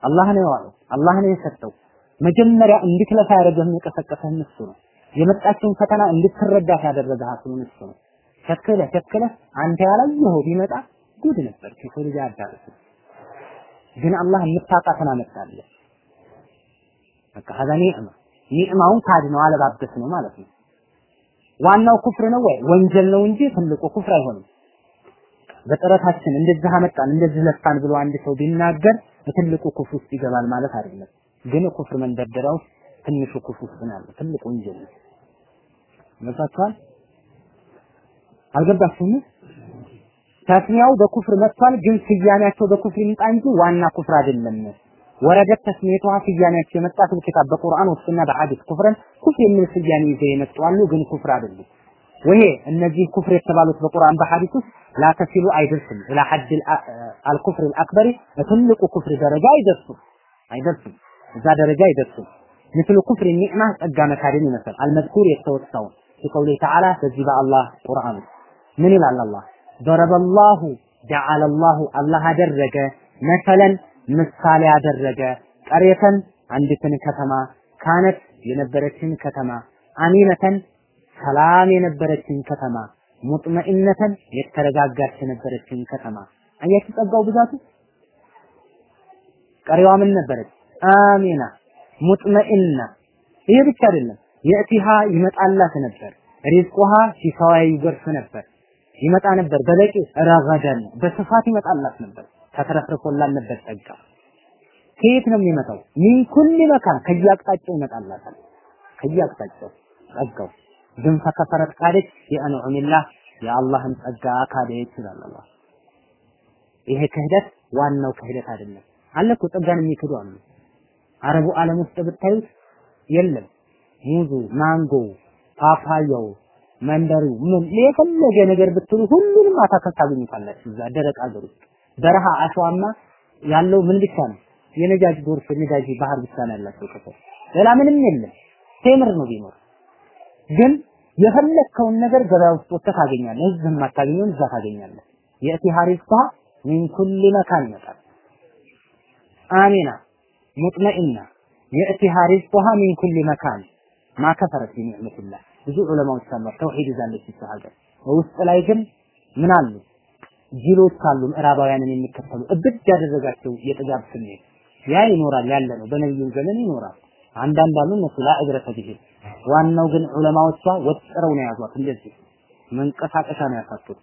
አላህ ነው ያለው አላህ ነው የሰጠው። መጀመሪያ እንድትለፋ ያደረገህን የቀሰቀሰህን እሱ ነው። የመጣችውን ፈተና እንድትረዳት ያደረገህ እሱ ነው። ሸክለ ሸክለ አንተ ያላየኸው ቢመጣ ጉድ ነበር ከሰው ልጅ አዳረስ ግን አላህ የምታውቃትን አመጣልህ በቃ ሀዛ ኒዕማ ኒዕማውን ካድ ነው አለባበስ ነው ማለት ነው። ዋናው ኩፍር ነው ወይ? ወንጀል ነው እንጂ ትልቁ ኩፍር አይሆንም። በጥረታችን እንደዚህ አመጣን እንደዚህ ለፋን ብሎ አንድ ሰው ቢናገር ትልቁ ኩፍር ውስጥ ይገባል ማለት አይደለም። ግን ኩፍር መንደርደሪያ ውስጥ ትንሹ ኩፍር ውስጥ ነው ያለው ትልቁ ወንጀል ነው። ገብታችኋል? አልገባችሁም? ተስሚያው በኩፍር መጥቷል ግን ስያሜያቸው በኩፍር ይምጣ እንጂ ዋና ኩፍር አይደለም። ወረደት ተስሚየቷ ስያሜያቸው የመጣት ኪታብ በቁርአን ውስጥና በሐዲስ ኩፍርን ኩፍር የሚል ስያሜ ይዘው የመጡ አሉ ግን ኩፍር አይደሉም ወይሄ እነዚህ ኩፍር የተባሉት በቁርአን በሐዲስ ውስጥ ላተሲሉ አይደርስም ኢላ ሐድ አልኩፍር አልአክበሪ ትልቁ ኩፍር ደረጃ አይደርሱም አይደርሱም እዛ ደረጃ አይደርሱም ምስሉ ኩፍር ኒዕማ ጸጋ መካድን ይመስል አልመዝኩር የተወሳውን في ተዓላ በዚህ በአላህ ቁርአን ምን ይላል አላህ ضرب الله جعل الله አላህ አደረገ መሰለን ምሳሌ አደረገ ቀሬተን አንዲትን ከተማ ካነት የነበረችን ከተማ አሚነተን ሰላም የነበረችን ከተማ ሙጥመኢነተን የተረጋጋች የነበረችን ከተማ። አያችሁ ጸጋው ብዛቱ? ቀሪዋ ምን ነበረች? አሚና ሙጥመኢና ይሄ ብቻ አይደለም የእቲሃ ይመጣላት ነበር ሪዝቁሃ ሲሳዋ ይጎርፍ ነበር። ይመጣ ነበር በበቂ ረገደን በስፋት ይመጣላት ነበር። ተትረፍርፎላት ነበር ጸጋ። ከየት ነው የሚመጣው? ሚን ኩል መካን ከየአቅጣጫው ይመጣላታል። ከየአቅጣጫው ጸጋው ግን ፈከፈረት ካደች የአንዑሚላህ የአላህን ጸጋ ካደች ይላል አላህ ይሄ ክህደት ዋናው ክህደት አይደለም። አለ እኮ ጸጋን የሚክዱ አሉ። አረቡ ዓለም ውስጥ ብታዩት የለም። ሙዙ ማንጎ ፓፓያው መንደሩ ምን የፈለገ ነገር ብትሉ ሁሉንም አታክልት ታገኙታላችሁ። እዛ ደረቅ አገር ውስጥ በረሃ አሸዋማ ያለው ምን ብቻ ነው? የነጃጅ ጎርፍ ነጃጅ ባህር ብቻ ነው ያላቸው ከሰው። ሌላ ምንም የለም። ቴምር ነው ቢኖር ግን የፈለግከውን ነገር ገበያ ውስጥ ወጥተህ ታገኛለህ። እዚህ የማታገኘውን እዛ ታገኛለህ። የእቲ ሀሪፍታ ሚን ኩል መካን ይመጣል። አሚና ሙጥመኢና የእቲ ሀሪፍታ ሚን ኩል መካን ማ ከፈረት ቢኒዕመቲላህ ብዙ ዑለማዎች አሉ ተውሂድ ይዛለች ይቺ ሀገር። ውስጥ ላይ ግን ምን አሉ? ጅሎች አሉ ምዕራባውያንን የሚከተሉ እብድ ያደረጋቸው የጥጋብ ስሜት። ያ ይኖራል ያለ ነው። በነቢዩ ዘመን ይኖራል አንዳንድ አሉ እነሱ ላ እግረተ ቢሂ ዋናው ግን ዑለማዎቿ ወጥረው ነው ያዟት እንደዚህ መንቀሳቀሻ ነው ያሳጡት።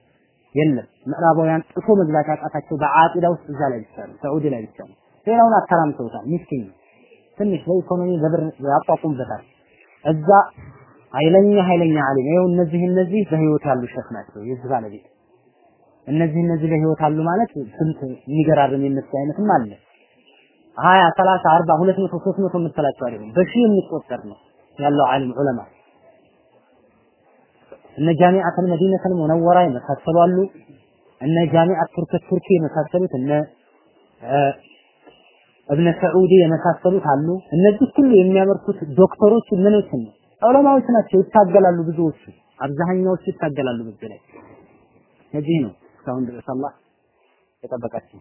የለም ምዕራባውያን ጥፎ መግባት ያቃታቸው በአቂዳ ውስጥ እዛ ላይ ብቻ ነው ሰዑዲ ላይ ብቻ ነው። ሌላውን አተራምሰውታል ምስኪን ትንሽ ለኢኮኖሚ በብር ያቋቁምበታል። እዛ ኃይለኛ ኃይለኛ ዓሊም ይኸው እነዚህ እነዚህ በህይወት ያሉ ሸክ ናቸው የዚህ ባለቤት። እነዚህ እነዚህ በህይወት አሉ ማለት ስንት የሚገራርም የነሱ አይነትም አለ ሀያ ሰላሳ አርባ ሁለት መቶ ሶስት መቶ የምትላቸው አይደለም በሺህ የሚቆጠር ነው ያለው ዓሊም ዑለማ እነ ጃሚዓተል መዲነተል ሙነወራ የመሳሰሉ አሉ እነ ጃሚዓት ቱርክ ቱርኪ የመሳሰሉት እነ እብነ ሰዑዲ የመሳሰሉት አሉ እነዚህ ሁሉ የሚያመርቱት ዶክተሮች ምኖችን ነው ዑለማዎች ናቸው ይታገላሉ። ብዙዎቹ አብዛኛዎቹ ይታገላሉ በዚህ ላይ። ነው እስካሁን ድረስ አላህ የጠበቃቸው።